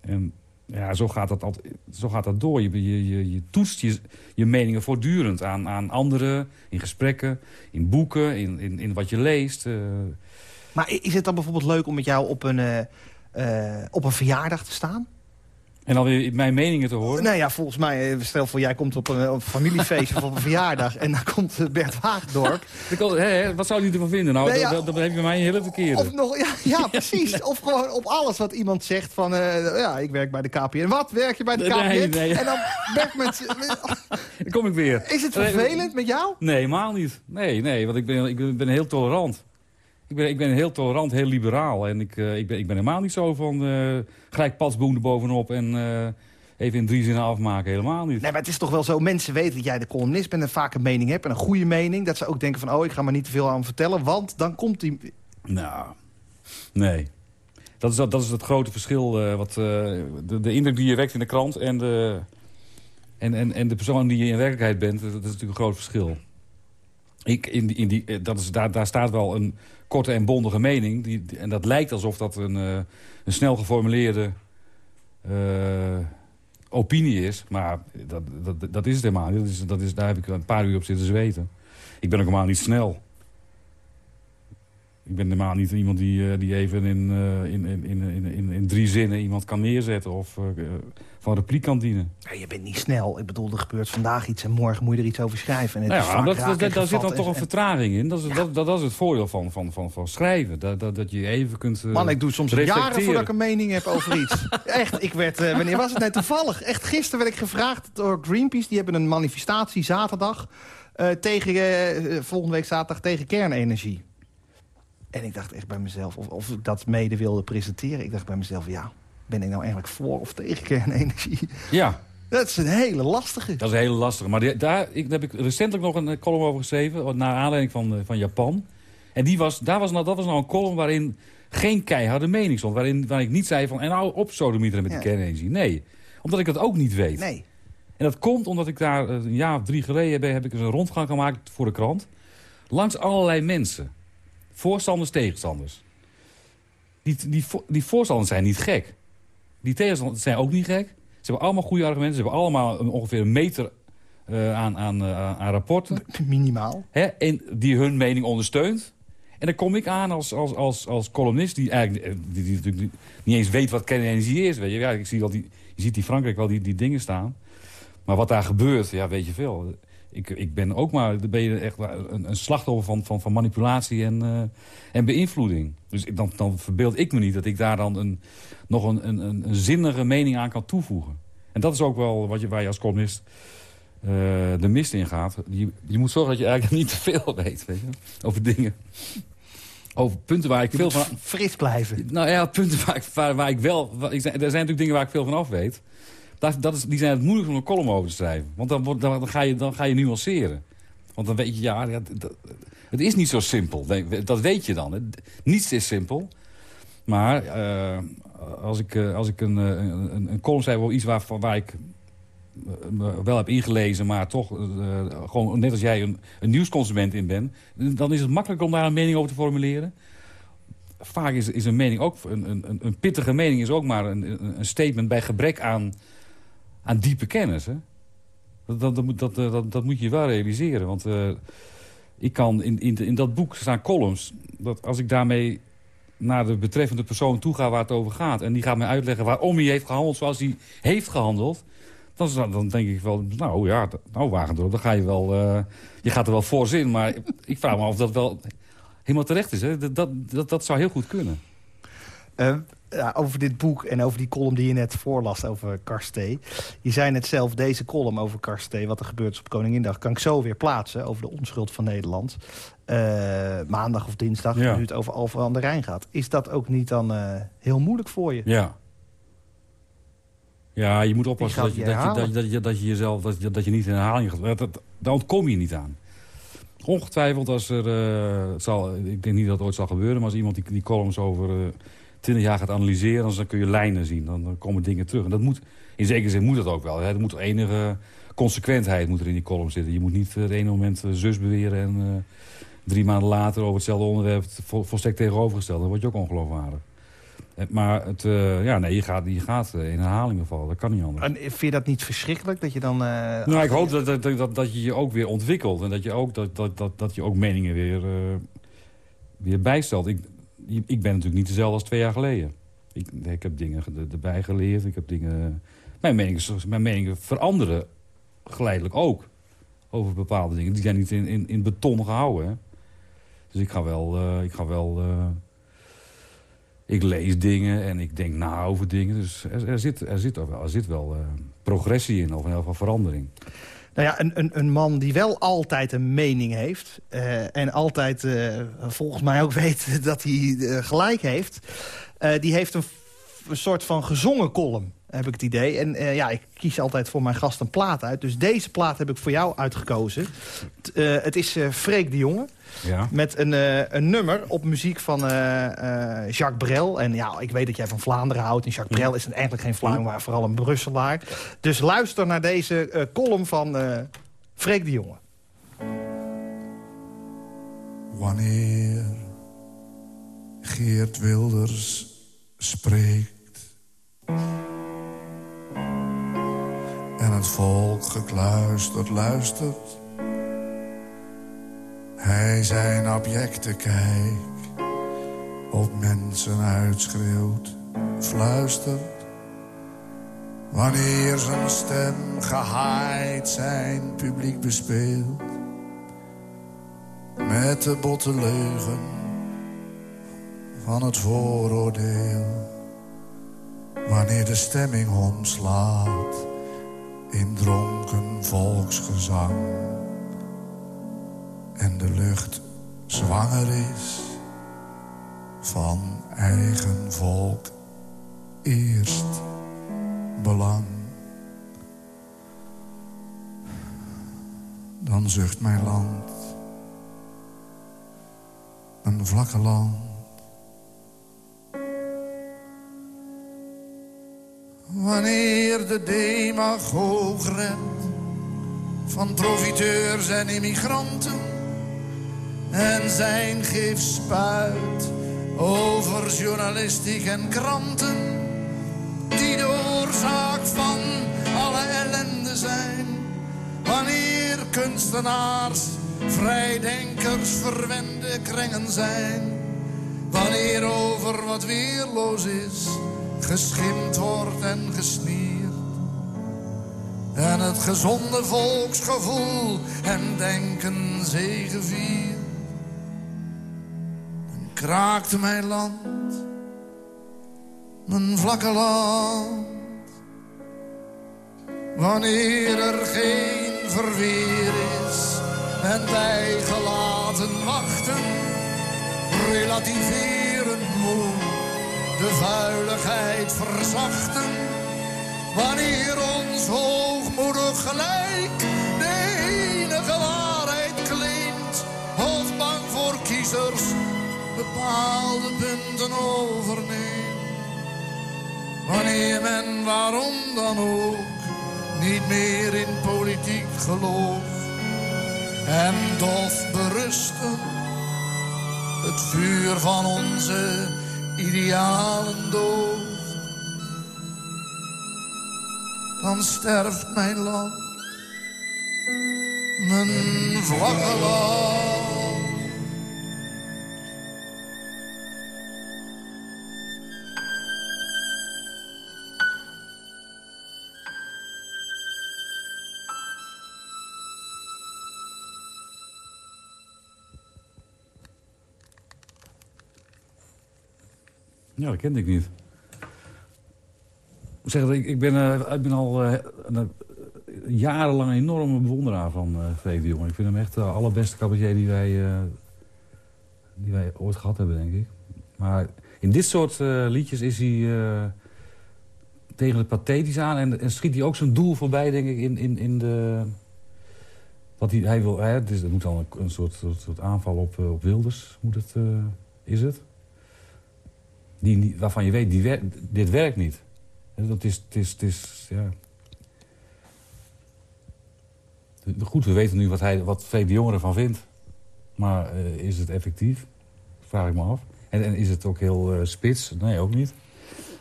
En ja, zo gaat dat, altijd, zo gaat dat door. Je, je, je, toetst je, je meningen voortdurend aan, aan anderen. In gesprekken, in boeken, in, in, in wat je leest. Uh. Maar is het dan bijvoorbeeld leuk om met jou op een, uh, op een verjaardag te staan? En dan weer mijn meningen te horen? Nou ja, volgens mij, eh, stel voor jij komt op een, op familiefeest of op een verjaardag... en dan komt eh, Bert Wagendorp. wat zou hij ervan vinden? Nou, nee, ja, dat, dat heb je mij een hele verkeerde. Of nog, ja, ja precies. Of gewoon op alles wat iemand zegt van... Uh, ja, ik werk bij de KPN. Wat, werk je bij de KPN? Nee, nee. En dan Bert met... dan kom ik weer. Is het vervelend met jou? Nee, helemaal niet. Nee, nee, want ik ben, ik ben heel tolerant. Ik ben, ik ben heel tolerant, heel liberaal. En ik, uh, ik, ben, ik ben helemaal niet zo van uh, gelijk padsboom er bovenop en uh, even in drie zinnen afmaken. Helemaal niet. Nee, maar het is toch wel zo, mensen weten dat jij de columnist bent en vaak een mening hebt. En een goede mening. Dat ze ook denken van, oh, ik ga maar niet te veel aan vertellen. Want dan komt die... Nou, nee. Dat is, dat, dat is het grote verschil. wat, de, de indruk die je wekt in de krant en de, en, en, en de persoon die je in werkelijkheid bent. Dat is natuurlijk een groot verschil. Ik, in die, in die, dat is, daar, daar staat wel een korte en bondige mening. Die, en dat lijkt alsof dat een, uh, een snel geformuleerde uh, opinie is. Maar dat, dat, dat is het helemaal niet. Dat is, dat is, daar heb ik een paar uur op zitten zweten. Ik ben ook helemaal niet snel. Ik ben helemaal niet iemand die, eh, die even in, in, in, in, in, in drie zinnen iemand kan neerzetten of van repliek kan dienen. Ja, je bent niet snel. Ik bedoel, er gebeurt vandaag iets en morgen moet je er iets over schrijven. En het nou ja, dat, dat, daar zit dan toch een vertraging in. Dat is, dat, dat, is het voordeel van, van, van, van schrijven. Dat, dat, dat je even kunt Man, ik doe soms jaren voordat ik een mening heb over iets. Echt, ik werd, uh, wanneer was het net toevallig? Echt, gisteren werd ik gevraagd door Greenpeace. Die hebben een manifestatie zaterdag. Tegen, volgende week zaterdag tegen kernenergie. En ik dacht echt bij mezelf, of, of ik dat mede wilde presenteren. Ik dacht bij mezelf, ja, ben ik nou eigenlijk voor of tegen kernenergie? Ja. Dat is een hele lastige. Dat is een hele lastige. Maar die, daar, ik, daar heb ik recentelijk nog een column over geschreven... naar aanleiding van, eh, van Japan. En die was, daar was nou, dat was nou een column waarin geen keiharde mening stond. Waarin, waarin ik niet zei van, en nou op sodemieteren met ja. die kernenergie. Nee, omdat ik dat ook niet weet. Nee. En dat komt omdat ik daar eh, een jaar of drie geleden... heb, heb ik eens een rondgang gemaakt voor de krant. Langs allerlei mensen. Voorstanders, tegenstanders. Die, die, die voorstanders zijn niet gek. Die tegenstanders zijn ook niet gek. Ze hebben allemaal goede argumenten. Ze hebben allemaal ongeveer een meter uh, aan, aan, uh, aan rapporten. Minimaal. Hè, en die hun mening ondersteunt. En dan kom ik aan als, als, als, als columnist die eigenlijk eh, die, die, natuurlijk niet, eens weet wat kernenergie is. Weet je. Ja, ik zie wel die, je ziet die Frankrijk wel die, die dingen staan. Maar wat daar gebeurt, ja, weet je veel. Ik, ik ben ook maar ben je echt een, een slachtoffer van, van, van manipulatie en, uh, en beïnvloeding. Dus dan, dan verbeeld ik me niet dat ik daar dan een, nog een, een, een zinnige mening aan kan toevoegen. En dat is ook wel wat je, waar je als columnist uh, de mist in gaat. Je, je moet zorgen dat je eigenlijk niet te veel weet, weet je, over dingen. Over punten waar ik veel van... fris blijven. Nou ja, punten waar ik, waar, waar ik wel... Waar ik, er zijn natuurlijk dingen waar ik veel van af weet. Dat, dat is, die zijn het moeilijk om een column over te schrijven. Want dan, dan, dan, ga, je, dan ga je nuanceren. Want dan weet je, ja, het is niet zo simpel. Dat weet je dan. Niets is simpel. Maar uh, als ik, uh, als ik een, een, een column schrijf over iets waar, waar ik wel heb ingelezen... maar toch gewoon net als jij een, een, nieuwsconsument in bent... dan is het makkelijk om daar een mening over te formuleren. Vaak is, is een mening ook... Een, een, een pittige mening is ook maar een, een statement bij gebrek aan aan diepe kennis. Hè? Dat, dat, dat, dat, dat, moet je wel realiseren. Want uh, ik kan in, in, in dat boek staan columns. Dat als ik daarmee naar de betreffende persoon toe ga waar het over gaat... en die gaat mij uitleggen waarom hij heeft gehandeld zoals hij heeft gehandeld... dan, dan denk ik wel, nou ja, nou Wagendorp, dan ga je wel... Uh, je gaat er wel voor zin, maar ik vraag me af of dat wel helemaal terecht is. Hè? Dat, dat, dat, zou heel goed kunnen. Ja, over dit boek en over die column die je net voorlas over Karsté. Je zei net zelf, deze column over Karsté, wat er gebeurt op Koningindag... kan ik zo weer plaatsen over de onschuld van Nederland. Uh, maandag of dinsdag, ja. nu het over Alphen aan de Rijn gaat. Is dat ook niet dan uh, heel moeilijk voor je? Ja. Ja, je moet oppassen dat je, dat, je, dat, je, dat, je, jezelf dat je, dat je niet in herhaling gaat. Dat, daar ontkom je niet aan. Ongetwijfeld als er... Uh, zal, ik denk niet dat het ooit zal gebeuren... maar als iemand die, die columns over 20 jaar gaat analyseren... dan kun je lijnen zien, dan, komen dingen terug. En dat moet, in zekere zin moet dat ook wel. Hè. Er moet enige consequentheid moet er in die column zitten. Je moet niet het ene moment eh, zus beweren... en uh, drie maanden later over hetzelfde onderwerp volstrekt tegenovergesteld. Dan word je ook ongeloofwaardig. Eh, maar het, uh, ja, nee, je gaat, je gaat in herhalingen vallen. Dat kan niet anders. En vind je dat niet verschrikkelijk? Dat je dan, uh, nou, ik hoop dat, dat, dat, dat je je ook weer ontwikkelt. En dat je ook, dat, dat, dat, dat je ook meningen weer, uh, weer bijstelt. Ik, ik ben natuurlijk niet dezelfde als twee jaar geleden. Ik, ik heb dingen erbij geleerd. Ik heb dingen... Mijn meningen, mijn meningen veranderen geleidelijk ook. Over bepaalde dingen. Die zijn niet in, in, in beton gehouden. Dus ik ga wel... Uh, ik ga wel uh, ik lees dingen en ik denk na over dingen. Dus er, er zit, er zit wel, er zit wel uh, progressie in, of in ieder geval verandering. Nou ja, een, een, een man die wel altijd een mening heeft... Uh, en altijd uh, volgens mij ook weet dat hij uh, gelijk heeft... die heeft een, een, soort van gezongen column, heb ik het idee. En ja, ik kies altijd voor mijn gast een plaat uit. Dus deze plaat heb ik voor jou uitgekozen. Het is Freek de Jonge. Ja. Met een, uh, een nummer op muziek van uh, uh, Jacques Brel. En ja, ik weet dat jij van Vlaanderen houdt. En Jacques Brel is eigenlijk geen Vlaam, maar vooral een Brusselaar. Dus luister naar deze column van Freek de Jonge. Wanneer Geert Wilders spreekt... en het volk gekluisterd luistert hij zijn abjecte kijk op mensen uitschreeuwt, fluistert. Wanneer zijn stem gehaaid zijn publiek bespeelt. Met de botte leugen van het vooroordeel. Wanneer de stemming omslaat in dronken volksgezang en de lucht zwanger is van eigen volk eerst belang. Dan zucht mijn land, een vlakke land. Wanneer de demagoog rent van profiteurs en immigranten en zijn gif spuit over journalistiek en kranten die de oorzaak van alle ellende zijn. Wanneer kunstenaars, vrijdenkers, verwende kringen zijn. Wanneer over wat weerloos is, geschimd wordt en gesnierd. en het gezonde volksgevoel en denken zegevier. Dan kraakte mijn land, mijn vlakke land. Wanneer er geen verweer is en wij gelaten wachten, relativerend moe, de vuiligheid verzachten. Wanneer ons hoogmoedig gelijk de enige waarheid klinkt, of bang voor kiezers bepaalde punten overneemt. Wanneer men waarom dan ook niet meer in politiek gelooft en dof berusten het vuur van onze idealen dooft. Dan sterft mijn land, mijn vlakke land. Ja, dat kende ik niet. Zeg, ik, ik, ben, eh, ik ben al eh, een- jarenlang een enorme bewonderaar van eh Freek de Jonge. Ik vind hem echt de allerbeste cabaretier die wij, eh, die wij ooit gehad hebben, denk ik. Maar in dit soort eh, liedjes is hij eh, tegen het pathetisch aan... En, en schiet hij ook zijn doel voorbij, denk ik, in, in, in de... Wat hij, hij wil, hè, het, is, moet dan een, een soort, soort, soort aanval op, eh, op Wilders, moet het, eh, is het? Die, waarvan je weet, die dit werkt niet. Dat is, het is, het is, ja... Goed, we weten nu wat, hij, wat Freek de Jong ervan vindt. Maar eh, is het effectief? Vraag ik me af. En, is het ook heel eh, spits? Nee, ook niet.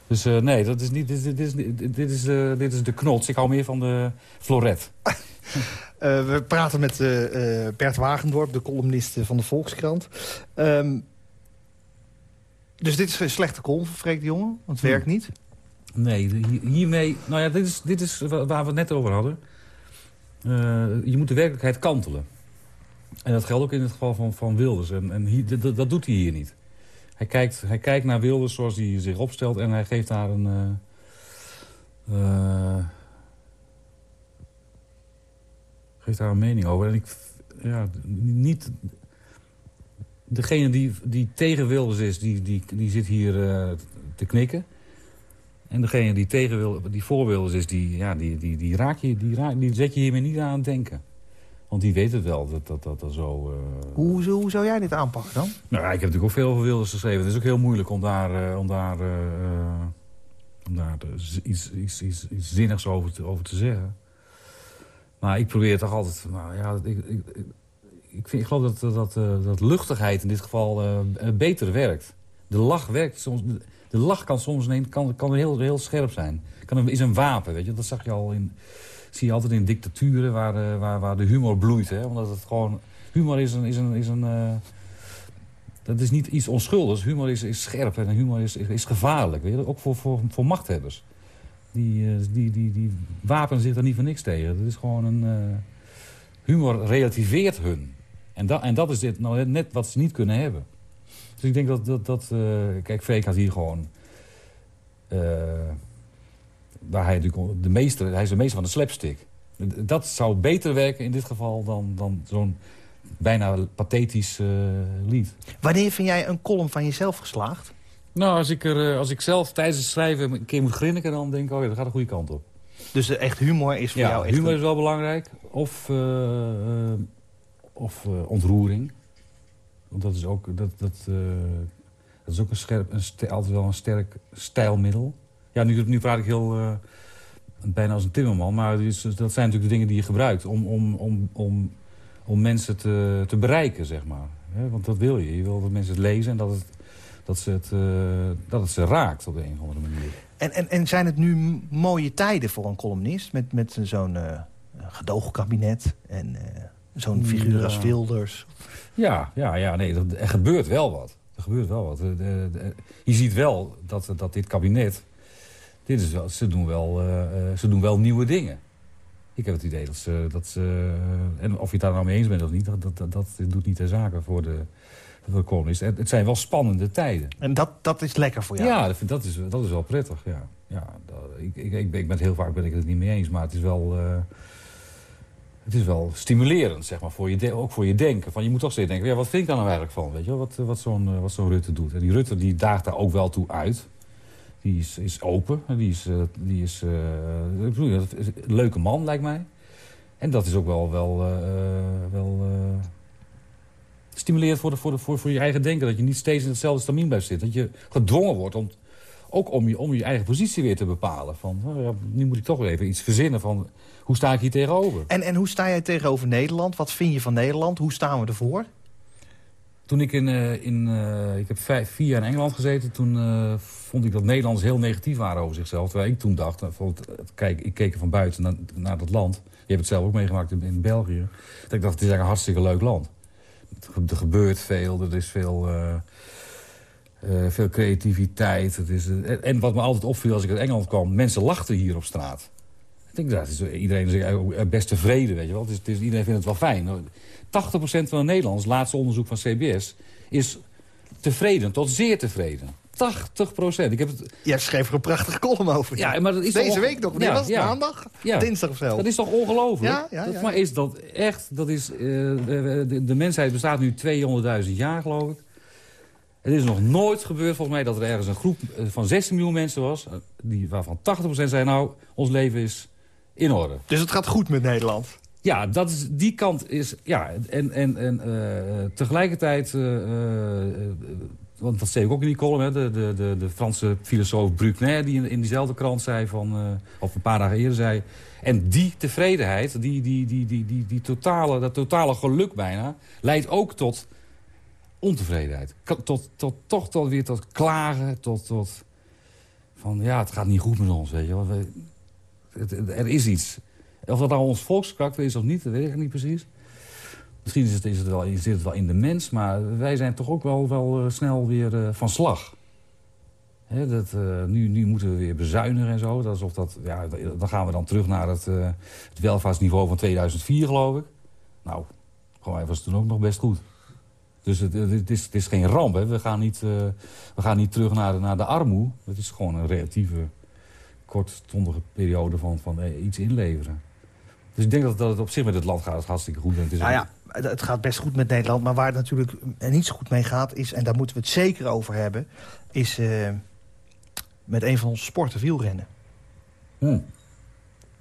Dus eh, nee, dat is niet, dit, is- dit, is, dit, is, dit is de knots. Ik hou meer van de floret. We praten met Bert Wagendorp, de columnist van de Volkskrant. Ehm, dus dit is een slechte column van Freek de Jonge, want het werkt niet. Nee, hiermee... Nou ja, dit is, dit is wa- waar we het net over hadden. Eh, je moet de werkelijkheid kantelen. En dat geldt ook in het geval van, van Wilders. En, en hier, dat, dat doet hij hier niet. Hij kijkt, hij kijkt naar Wilders zoals hij zich opstelt... en hij geeft daar een... eh, geeft daar een mening over. En ik... Ja, niet... Degene die, die tegen Wilders is, die, die, die zit hier eh, te knikken. En degene die, tegen wil, die voor Wilders is, die, ja, die, die, die, raak je, die, raak, die zet je hiermee niet aan het denken. Want die weet het wel, dat dat, dat, dat zo... eh, Hoe, hoe zou jij dit aanpakken dan? nou, ik heb natuurlijk ook veel over Wilders geschreven. Het is ook heel moeilijk om daar, eh, om daar, om daar iets, iets, iets zinnigs over te, over te zeggen. Maar ik probeer toch altijd... Nou, ja, ik, ik, ik, vind, ik geloof dat, dat, dat, dat luchtigheid in dit geval eh, eh, beter werkt. De lach werkt soms... De, lach kan soms een, kan, kan heel, heel scherp zijn. Kan is een wapen, weet je. Dat zag je al in... Zie je altijd in dictaturen waar, eh, waar, waar de humor bloeit. Hè? Omdat het gewoon... Humor is een... Is een, is een eh, dat is niet iets onschuldigs. Humor is, is scherp en humor is, is, gevaarlijk. Weet je? Ook voor, voor, voor machthebbers. Die, eh, die, die, die wapenen zich er niet voor niks tegen. Dat is gewoon een... eh, humor relativeert hun. En, dat en dat is dit nou net wat ze niet kunnen hebben. Dus ik denk dat... dat, dat eh, kijk, Freek had hier gewoon... eh, waar hij natuurlijk de meester... Hij is de meester van de slapstick. Dat zou beter werken in dit geval dan, dan zo'n bijna pathetisch eh, lied. Wanneer vind jij een column van jezelf geslaagd? Nou, als ik, er, als ik zelf tijdens het schrijven een keer moet grinniken... dan denk ik, oh ja, dat gaat de goede kant op. Dus de echt humor is voor Ja, jou echt... humor een- is wel belangrijk. Of, of eh, ontroering. Want dat is ook, dat, dat, eh, is ook een scherp, een altijd wel een sterk stijlmiddel. Ja, nu, nu praat ik heel... eh, bijna als een timmerman. Maar dat zijn natuurlijk de dingen die je gebruikt... om, om, om, om, om mensen te, te bereiken, zeg maar. Want dat wil je. Je wil dat mensen het lezen en dat het, dat ze het, dat het ze raakt op de een of andere manier. En, en, en zijn het nu mooie tijden voor een columnist? Met, met zo'n gedoogkabinet en zo'n figuur Ja. als Wilders. Ja, ja, ja nee, er gebeurt wel wat. Er gebeurt wel wat. De- de- de- je ziet wel dat, dat dit kabinet... Dit is wel, ze, doen wel, eh, eh, ze doen wel nieuwe dingen. Ik heb het idee dat ze... Dat ze en of je het daar nou mee eens bent of niet... dat, dat, dat doet niet de zaken voor de, voor de. Het, het zijn wel spannende tijden. En dat, dat is lekker voor jou? Ja, dat, is, dat is wel prettig, ja. ja dat, ik, ik, ik, ben- het heel vaak ben ik het niet mee eens, maar het is wel... eh, het is wel stimulerend, zeg maar, voor je ook voor je denken. Van, je moet toch steeds denken, ja, wat vind ik daar nou eigenlijk van? Weet je, wat, wat zo'n eh, wat zo'n Rutte doet. En die Rutte die daagt daar ook wel toe uit. Die is, is open. en Die is, eh, die is, eh, is een leuke man, lijkt mij. En dat is ook wel, wel, eh, wel eh, stimulerend voor, de, voor, de, voor, voor je eigen denken. Dat je niet steeds in hetzelfde stramien blijft zitten. Dat je gedwongen wordt om, ook om je, om je eigen positie weer te bepalen. Van, oh nu moet ik toch weer even iets verzinnen van... hoe sta ik hier tegenover? En, en hoe sta jij tegenover Nederland? Wat vind je van Nederland? Hoe staan we ervoor? Toen ik in, eh, in eh, ik heb vijf, vier jaar in Engeland gezeten, toen eh, vond ik dat Nederlanders heel negatief waren over zichzelf. Terwijl ik toen dacht, bijvoorbeeld, kijk, ik keek er van buiten naar, naar dat land. Je hebt het zelf ook meegemaakt in, in België. Dat ik dacht, het is eigenlijk een hartstikke leuk land. Er gebeurt veel, er is veel, veel creativiteit. Het is, en- en wat me altijd opviel als ik uit Engeland kwam, mensen lachten hier op straat. Ik denk, dat is, iedereen is eigenlijk best tevreden, weet je wel. Het is, het is, iedereen vindt het wel fijn. 80% van de Nederlanders, laatste onderzoek van CBS... is tevreden tot zeer tevreden. 80%. Ik heb het, Jij schreef er een prachtige column over. ja, maar dat is Deze toch- week nog. Ja, was het? ja. Maandag? Ja. Dinsdag of zo? Dat is toch ongelooflijk? Ja, ja, Dat-. Maar is dat echt... Dat is, eh, de, de, mensheid bestaat nu 200.000 jaar, geloof ik. Het is nog nooit gebeurd, volgens mij, dat er ergens een groep eh, van 16 miljoen mensen was... eh, Die, waarvan 80% zei, nou, ons leven is in orde. Dus het gaat goed met Nederland. Ja, dat is, die kant is... Ja, en, en, en eh, tegelijkertijd... eh, eh, want dat zei ik ook in die column, hè, de, de, de, de Franse filosoof Bruckner... die in, in diezelfde krant zei, van, eh, of een paar dagen eerder zei... en die tevredenheid, die, die, die, die, die, die totale, dat totale geluk bijna... leidt ook tot ontevredenheid. Ka- Tot, tot, toch tot, weer tot klagen, tot, tot... van ja, het gaat niet goed met ons, weet je wel. Er is iets. Of dat nou ons volkskarakter is of niet, dat weet ik niet precies. Misschien is het, is het wel, zit het wel in de mens, maar wij zijn toch ook wel, wel eh, snel weer eh, van slag. Hè, dat, eh, nu, nu moeten we weer bezuinigen en zo. Dat is of dat, ja, dan gaan we dan terug naar het, het welvaartsniveau van 2004, geloof ik. Nou, mij was het toen ook nog best goed. Dus het, het, is, het is geen ramp. Hè. We, gaan niet, we gaan niet terug naar, naar de armoede. Het is gewoon een relatieve kortstondige periode van, van eh, iets inleveren. Dus ik denk dat, dat het op zich met het land gaat hartstikke goed. En het is Nou ja, het gaat best goed met Nederland. Maar waar het natuurlijk eh, niet zo goed mee gaat is... en daar moeten we het zeker over hebben... is eh, met een van onze sporten wielrennen. Hm.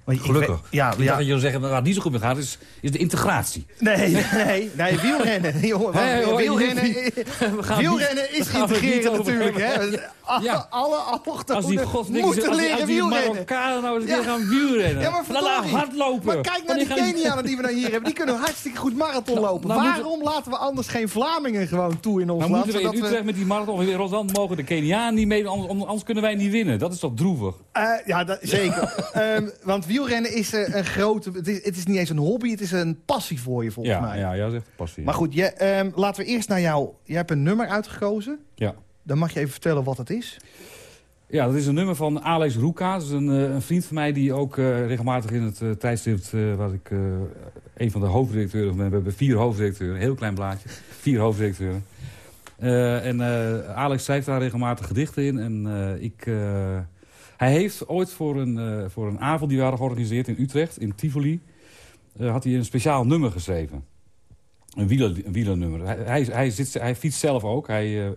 Ik Gelukkig. weet- ja, Ik ja, dat jullie zeggen, waar het niet zo goed mee gaat, is, is de integratie. nee, nee, nee, wielrennen. Jongen, Nee, wielrennen, wielrennen is over natuurlijk. Hè. Ja. alle Als die allochtonen moeten als leren als die wielrennen. Marokkanen nou eens een Ja. gaan wielrennen. Ja, maar verdorie. hardlopen. Maar kijk naar die gaan Kenianen die we dan hier hebben. Die kunnen hartstikke goed marathon lopen. nou Waarom laten we anders geen Vlamingen gewoon toe in ons Nou land? moeten we in met die marathon in Rotterdam mogen de Kenianen niet mee, anders, anders kunnen wij niet winnen. Dat is toch droevig? Eh, ja, dat, zeker. Ehm, want wielrennen is eh, een grote... Het is, het is niet eens een hobby, het is een passie voor je volgens mij. ja, ja, zegt passie. Maar goed, je, ehm, laten we eerst naar jou... Jij hebt een nummer uitgekozen. Ja. Dan mag je even vertellen wat het is. Ja, dat is een nummer van Alex Roeka. Dat is een, eh, een vriend van mij die ook eh, regelmatig in het eh, tijdschrift... eh, waar ik een van de hoofdredacteuren ben. We hebben vier hoofdredacteuren, een heel klein blaadje. Vier hoofdredacteuren. En Alex schrijft daar regelmatig gedichten in. En ik... hij heeft ooit voor een, voor een avond die we hadden georganiseerd in Utrecht, in Tivoli... had hij een speciaal nummer geschreven. Een, wieler, een wielernummer. Hij, hij, zit, hij fietst zelf ook. Hij,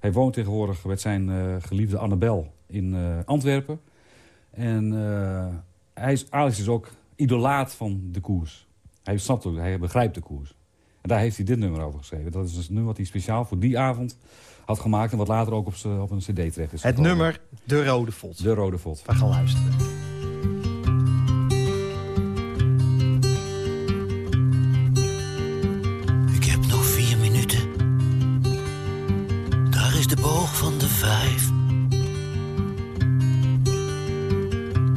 hij woont tegenwoordig met zijn eh, geliefde Annabel in eh, Antwerpen. En eh, hij is, Alex is ook idolaat van de koers. Hij snapt ook, hij begrijpt de koers. En daar heeft hij dit nummer over geschreven. Dat is dus een nummer wat hij speciaal voor die avond had gemaakt... en wat later ook op, op een cd terecht is Het gekomen. nummer De Rode Vod. De Rode Vod. We gaan luisteren. Vijf.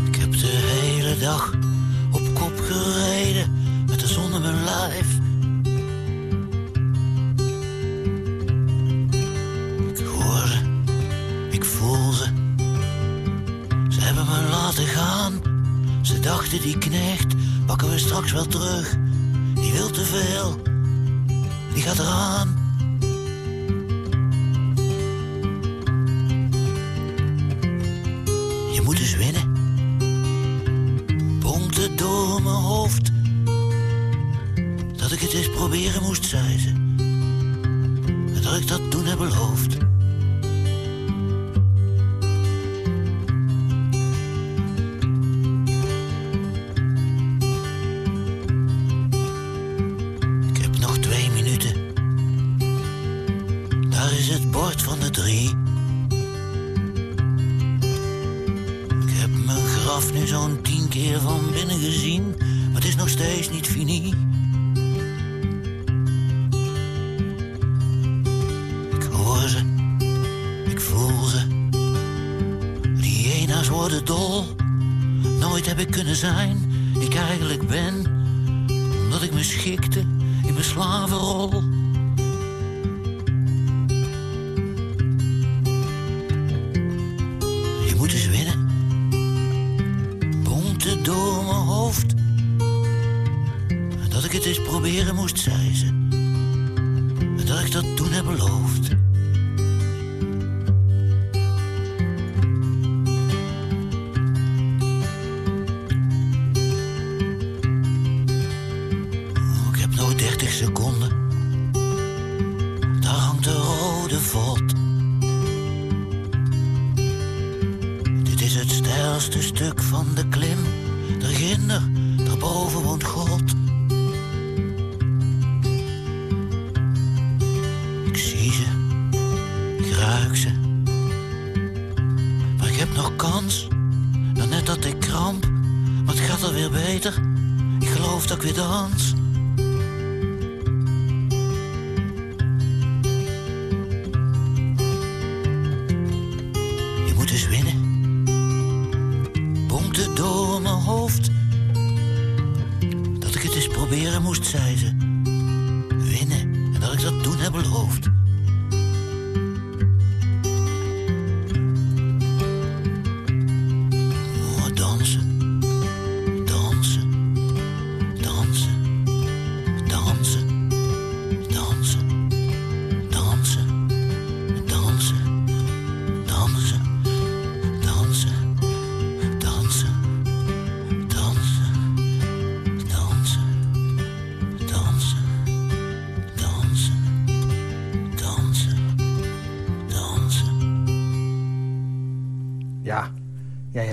Ik heb de hele dag op kop gereden met de zon in mijn lijf. Ik hoor ze, ik voel ze. Ze hebben me laten gaan. Ze dachten die knecht pakken we straks wel terug. Die wil te veel, die gaat eraan. Moest, zei ze. Nog 30 seconden. Daar hangt de rode vod. Dit is het steilste stuk van de klim. Daarginder, daarboven woont God. Ik zie ze, ik ruik ze. Maar ik heb nog kans, dan net dat ik kramp. Het gaat alweer beter, ik geloof dat ik weer dans.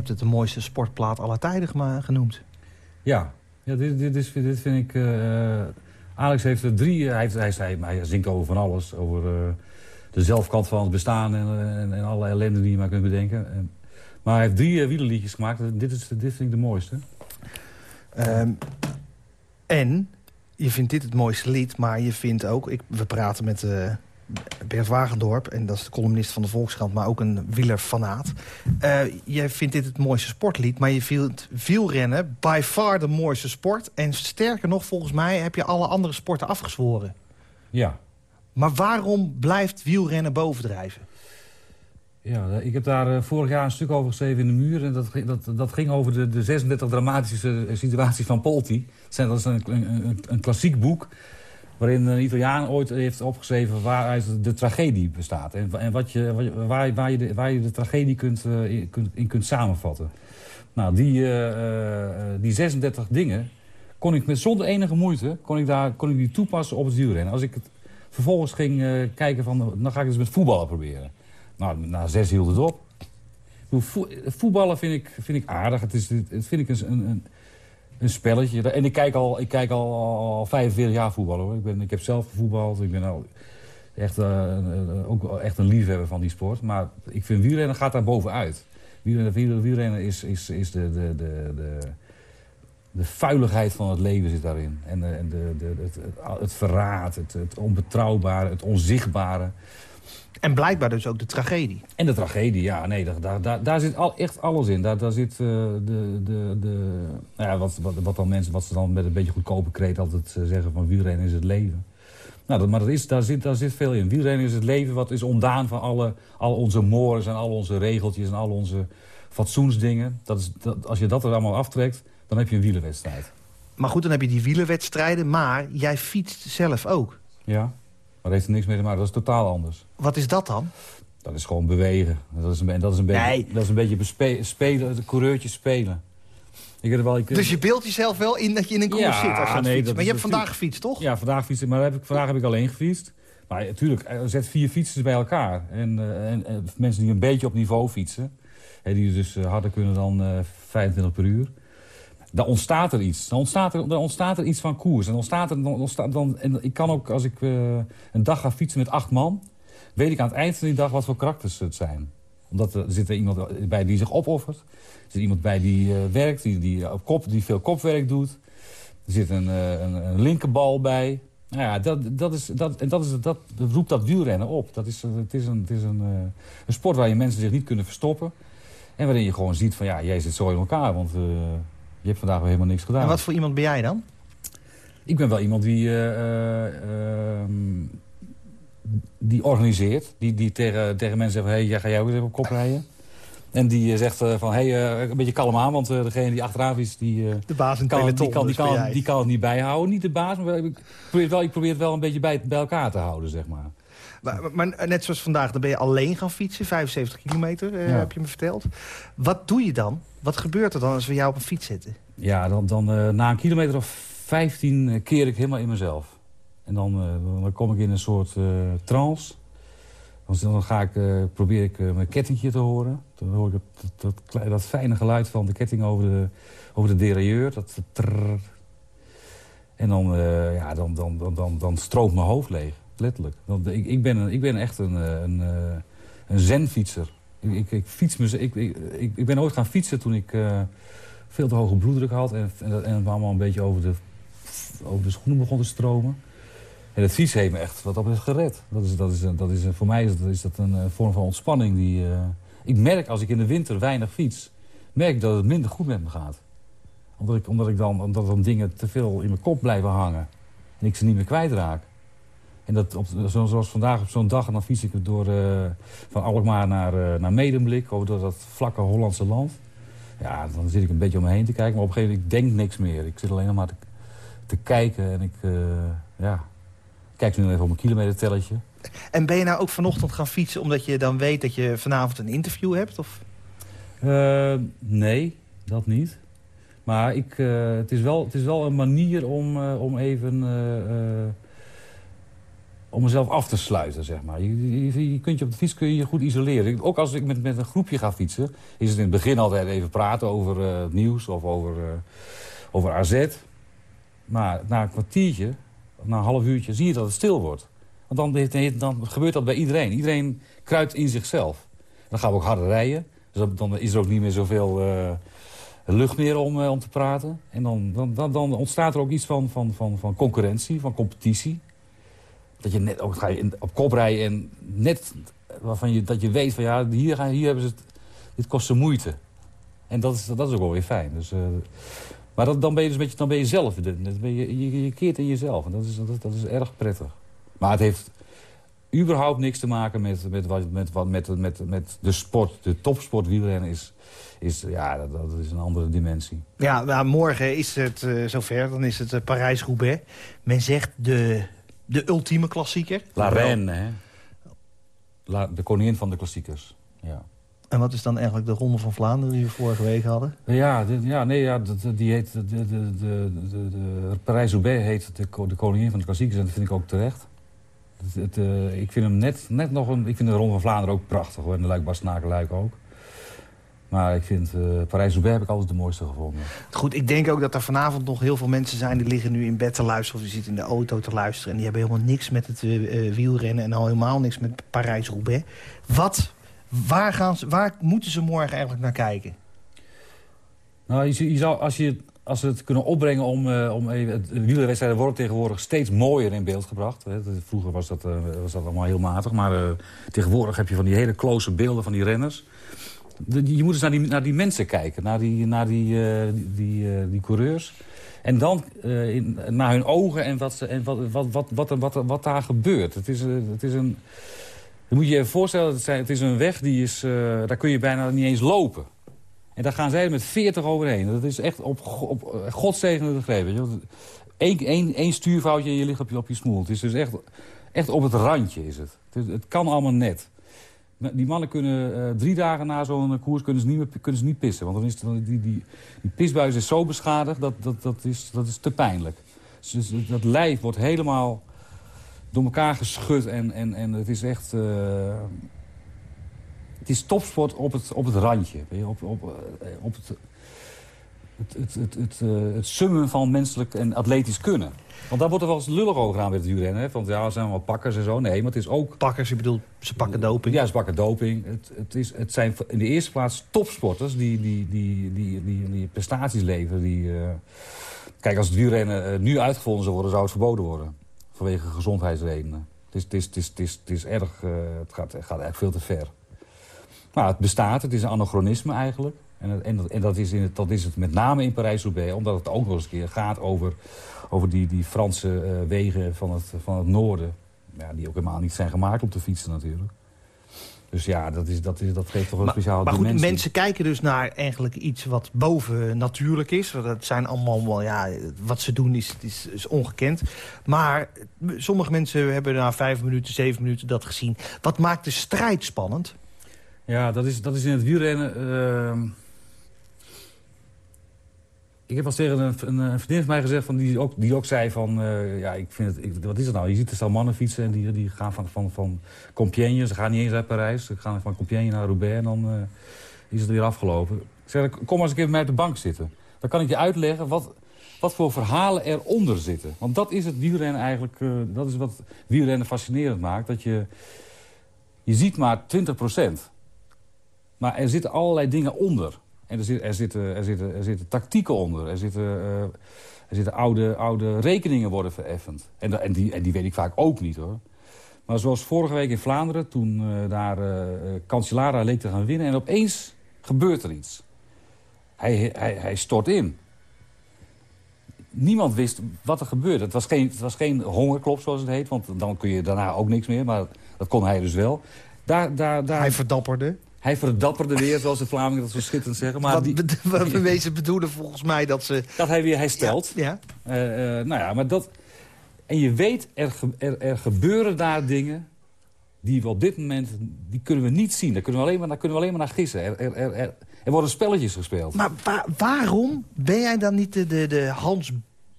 Hebt het de mooiste sportplaat aller tijden genoemd. Ja, ja dit, dit, is, dit vind ik... eh, Alex heeft er drie... Hij, heeft, hij, hij zingt over van alles. Over eh, de zelfkant van het bestaan en, en, en alle ellende die je maar kunt bedenken. En, maar hij heeft drie uh, wielerliedjes gemaakt. Dit, is, dit vind ik de mooiste. Ehm, en je vindt dit het mooiste lied, maar je vindt ook... Ik, we praten met eh, Bert Wagendorp, en dat is de columnist van de Volkskrant... maar ook een wielerfanaat. Eh jij vindt dit het mooiste sportlied, maar je vindt wielrennen... by far de mooiste sport. En sterker nog, volgens mij heb je alle andere sporten afgezworen. Ja. Maar waarom blijft wielrennen bovendrijven? Ja, ik heb daar eh, vorig jaar een stuk over geschreven in de muur. En dat, ging- dat, dat ging over de, de 36 dramatische eh, situaties van Polti. Dat is een, een, een klassiek boek waarin een Italiaan ooit heeft opgeschreven waaruit de tragedie bestaat. En, en wat je, waar, waar, je de, waar je de tragedie kunt, eh, in, kunt, in kunt samenvatten. Nou, die, eh, eh, die 36 dingen kon ik met zonder enige moeite kon ik daar, kon ik die toepassen op het wielrennen. Als ik het vervolgens ging kijken van, dan ga ik het eens met voetballen proberen. Nou, na zes hield het op. Voetballen vind ik, vind ik aardig. Het, is, het vind ik een, een, een spelletje. En ik kijk al, ik kijk al, al 45 jaar voetballen. Hoor. Ik, ben, ik heb zelf gevoetbald. Ik ben al echt, eh, eh, ook echt een liefhebber van die sport. Maar ik vind wielrennen gaat daar bovenuit. Wielrennen, wielrennen, is, is, is de, de, de, de, de vuiligheid van het leven zit daarin. En, de, en de, de, het, het, het verraad, het, het onbetrouwbare, het onzichtbare. En blijkbaar dus ook de tragedie. En de tragedie, ja, nee, daar, daar, daar, zit al, echt alles in. Daar, daar zit eh, de, de, de, nou ja, wat, wat, wat dan mensen, wat ze dan met een beetje goedkope kreet altijd eh, zeggen van wielrennen is het leven. Nou, dat, maar dat is, daar, zit, daar zit veel in. Wielrennen is het leven wat is ontdaan van alle, al onze mores en al onze regeltjes en al onze fatsoensdingen. Dat is, dat, als je dat er allemaal aftrekt, dan heb je een wielerwedstrijd. Maar goed, dan heb je die wielerwedstrijden. Maar jij fietst zelf ook. Ja, maar dat heeft er niks mee te maken. Dat is totaal anders. Wat is dat dan? Dat is gewoon bewegen. Dat is een, dat is een beetje, Nee. dat is een beetje spelen, de coureurtjes spelen. Ik heb wel, ik, Dus je beeldt jezelf wel in dat je in een koers Ja, zit als je nee, Maar je hebt vandaag gefietst, toch? Ja, vandaag fietsen, maar heb ik, vandaag heb ik alleen gefietst. Maar natuurlijk, er zet vier fietsers bij elkaar. En, eh, en, eh, mensen die een beetje op niveau fietsen... Hè, die dus eh, harder kunnen dan eh 25 per uur... Dan ontstaat er iets. Dan ontstaat er, dan ontstaat er iets van koers. En, ontstaat er, dan dan, en ik kan ook, als ik eh, een dag ga fietsen met acht man... weet ik aan het eind van die dag wat voor karakters het zijn. Omdat er zit er iemand bij die zich opoffert. Er zit iemand bij die eh, werkt, die, die, op kop, die veel kopwerk doet. Er zit een, eh, een, een linkerbal bij. Nou ja, dat, dat, is, dat, en dat, is, dat roept dat wielrennen op. Dat is, het is, een, het is een, een sport waar je mensen zich niet kunnen verstoppen. En waarin je gewoon ziet van ja, jij zit zo in elkaar. Want je hebt vandaag weer helemaal niks gedaan. En wat voor iemand ben jij dan? Ik ben wel iemand die, eh, eh, ehm, die organiseert. Die, die tegen, tegen mensen zegt, hey, jij ga jij ook eens even op kop rijden. En die eh, zegt van, hey, eh, een beetje kalm aan. Want degene die achteraan is, die, De baas het kan, peloton, die, kan, die, dus kan, die kan het niet bijhouden. Niet de baas, maar ik probeer, wel, ik probeer het wel een beetje bij, bij elkaar te houden, zeg maar. Maar, maar net zoals vandaag, dan ben je alleen gaan fietsen. 75 kilometer, Ja. heb je me verteld. Wat doe je dan? Wat gebeurt er dan als we jou op een fiets zetten? Ja, dan, dan eh, na een kilometer of 15 eh, keer ik helemaal in mezelf. En dan, eh, dan kom ik in een soort eh, trance. Dan, dan ga ik, probeer ik mijn kettingje te horen. Dan hoor ik dat, dat, dat, dat fijne geluid van de ketting over de, over de derailleur. Dat trrr. En dan, ja, dan, dan, dan, dan, dan stroomt mijn hoofd leeg. Letterlijk. Want ik, ik, ben een, ik ben echt een, een, een zenfietser. Ik, ik, fiets me, ik, ik, ik, ben ooit gaan fietsen toen ik eh, veel te hoge bloeddruk had. En, en, en het allemaal een beetje over de, over de schoenen begon te stromen. En het fietsen heeft me echt wat op is gered. Dat is, dat is, dat is, voor mij is dat, is dat een eh, vorm van ontspanning. Die, eh, ik merk als ik in de winter weinig fiets, merk dat het minder goed met me gaat. Omdat, ik, omdat, ik dan, omdat dan dingen te veel in mijn kop blijven hangen. En ik ze niet meer kwijtraak. En dat op, zo, zoals vandaag op zo'n dag, en dan fiets ik door, eh, van Alkmaar naar, eh, naar Medemblik, over door dat vlakke Hollandse land. Ja, dan zit ik een beetje om me heen te kijken, maar op een gegeven moment ik denk niks meer. Ik zit alleen nog maar te, te kijken en ik, eh, ja, ik kijk nu even op mijn kilometertelletje. En ben je nou ook vanochtend gaan fietsen omdat je dan weet dat je vanavond een interview hebt? Of? Nee, dat niet. Maar ik, het, is wel, het is wel een manier om, om even... om mezelf af te sluiten, zeg maar. Je, je, kunt je op de fiets kun je je goed isoleren. Ook als ik met, met een groepje ga fietsen... is het in het begin altijd even praten over eh, het nieuws of over, eh, over AZ. Maar na een kwartiertje, na een half uurtje, zie je dat het stil wordt. Want dan, dan gebeurt dat bij iedereen. Iedereen kruipt in zichzelf. Dan gaan we ook harder rijden. Dus dan- is er ook niet meer zoveel eh, lucht meer om, om te praten. En dan, dan, dan, dan ontstaat er ook iets van, van, van, van concurrentie, van competitie. Dat je net ook ga je op kop rijden en net waarvan je, dat je weet van ja, hier, hier hebben ze het, dit kost ze moeite. En dat is, dat is ook wel weer fijn. Dus, eh, maar dat, dan ben je dus een beetje, dan ben je zelf. Dan ben je, je, keert in jezelf. En dat is, dat, is- erg prettig. Maar het heeft überhaupt niks te maken met, met, wat, met, wat, met, met, met de sport. De topsport wielrennen is, is, ja, dat, is een andere dimensie. Ja, nou, morgen is het eh, zover. Dan is het eh, Parijs-Roubaix. Men zegt de, de ultieme klassieker. La. Reine, hè? La, de koningin van de klassiekers. Ja. En wat is dan eigenlijk de Ronde van Vlaanderen die we vorige week hadden? Ja, dit- ja, nee, ja die heet, de, de, de, de, de, de Parijs-Roubaix heet de, de koningin van de klassiekers. En dat vind ik ook terecht. Het, het, eh, ik vind hem net, net nog een... Ik vind de Ronde van Vlaanderen ook prachtig, hoor. En de luik bastenaken luik ook. Maar ik vind eh, Parijs-Roubaix heb ik altijd de mooiste gevonden. Goed, ik denk ook dat er vanavond nog heel veel mensen zijn... die liggen nu in bed te luisteren of die zitten in de auto te luisteren... en die hebben helemaal niks met het eh, eh, wielrennen... en al helemaal niks met Parijs-Roubaix. Wat, waar, gaan ze, waar moeten ze morgen eigenlijk naar kijken? Nou, je, je zou, als, je, als we het kunnen opbrengen om, eh, om even... Het wielerwedstrijden worden tegenwoordig steeds mooier in beeld gebracht. Hè. Vroeger was dat, was dat allemaal heel matig. Maar tegenwoordig heb je van die hele close beelden van die renners. Je moet eens naar die, naar die mensen kijken. Naar die, naar die, eh, die, eh, die coureurs. En dan eh, naar hun ogen en, wat, ze, en wat, wat, wat, wat, wat, daar gebeurt. Het is, het is een... Je moet je je voorstellen, het, is een weg die is... daar kun je bijna niet eens lopen. En daar gaan zij met 40 overheen. Dat is echt op, op godzegende. Eén, één, één en je ligt op je, op je smoel. Het is dus echt, echt op het randje is het. Het, het kan allemaal net. Die mannen kunnen uh, drie dagen na zo'n koers kunnen ze, niet kunnen ze niet pissen. Want dan is het, die, die, pisbuis is zo beschadigd, dat, dat, dat, is, dat is te pijnlijk. Dus, dus dat lijf wordt helemaal door elkaar geschud. En, en, en het is echt... Uh, het is topsport op het, op het randje. Op, op, eh, op het, het, het, het, het, uh, het summen van menselijk en atletisch kunnen. Want daar wordt er wel eens lullig over gedaan met het wielrennen. Want ja, er zijn wel pakkers en zo. Nee, maar het is ook... Pakkers, je bedoelt, ze pakken doping? Ja, ze pakken doping. Het, het, is, het zijn in de eerste plaats topsporters die, die, die, die, die, die prestaties leveren. Die, uh... Kijk, als het wielrennen uh, nu uitgevonden zou worden, zou het verboden worden. Vanwege gezondheidsredenen. Het is, het is, het is, het is, het is erg... Uh, het, gaat, het gaat eigenlijk veel te ver. Maar het bestaat, het is een anachronisme eigenlijk. En, en, en dat, is in het, dat is het met name in Parijs-Roubaix, omdat het ook nog eens een keer gaat over, over die, die Franse uh, wegen van het, van het noorden. Ja, die ook helemaal niet zijn gemaakt om te fietsen natuurlijk. Dus ja, dat, is, dat, is, dat geeft toch een speciaal Maar dimensie. goed, mensen kijken dus naar eigenlijk iets wat boven natuurlijk is. Dat zijn allemaal wel, ja, wat ze doen is, is, is ongekend. Maar sommige mensen hebben na vijf minuten, zeven minuten dat gezien. Wat maakt de strijd spannend? Ja, dat is, dat is in het wielrennen... Uh... Ik heb al tegen een, een, een, vriendin van mij gezegd, van die, ook, die ook zei van... Uh, ja, ik vind het, wat is het nou? Je ziet er staan mannen fietsen en die, die gaan van, van, van Compiègne. Ze gaan niet eens uit Parijs. Ze gaan van Compiègne naar Roubaix en dan uh, is het weer afgelopen. Ik zeg, kom maar eens een keer bij mij de bank zitten. Dan kan ik je uitleggen wat, wat voor verhalen eronder zitten. Want dat is het wielrennen eigenlijk... Dat is wat wielrennen fascinerend maakt. Dat je, je ziet maar 20 procent. Maar er zitten allerlei dingen onder. En er, er, zitten, er, zitten, er zitten tactieken onder. Er zitten, uh, er zitten oude, oude rekeningen worden vereffend. En, en, die, en die weet ik vaak ook niet, hoor. Maar zoals vorige week in Vlaanderen, toen uh, daar uh, leek te gaan winnen... en opeens gebeurt er iets. Hij, hij, hij stort in. Niemand wist wat er gebeurde. Het was, geen, het was geen hongerklop, zoals het heet. Want dan kun je daarna ook niks meer. Maar dat kon hij dus wel. Daar, daar, daar... Hij verdapperde. Hij verdapperde weer, zoals de Vlamingen dat zo schitterend zeggen. Maar Wat die, we wezen bedoelen volgens mij dat ze... Dat hij weer herstelt. Ja. ja. Uh, uh, nou ja, maar dat... En je weet, er, er, er, gebeuren daar dingen die we op dit moment... die kunnen we niet zien. Daar kunnen we alleen maar, daar kunnen we alleen maar naar gissen. Er, er, er, er worden spelletjes gespeeld. Maar wa waarom ben jij dan niet de, de, de Hans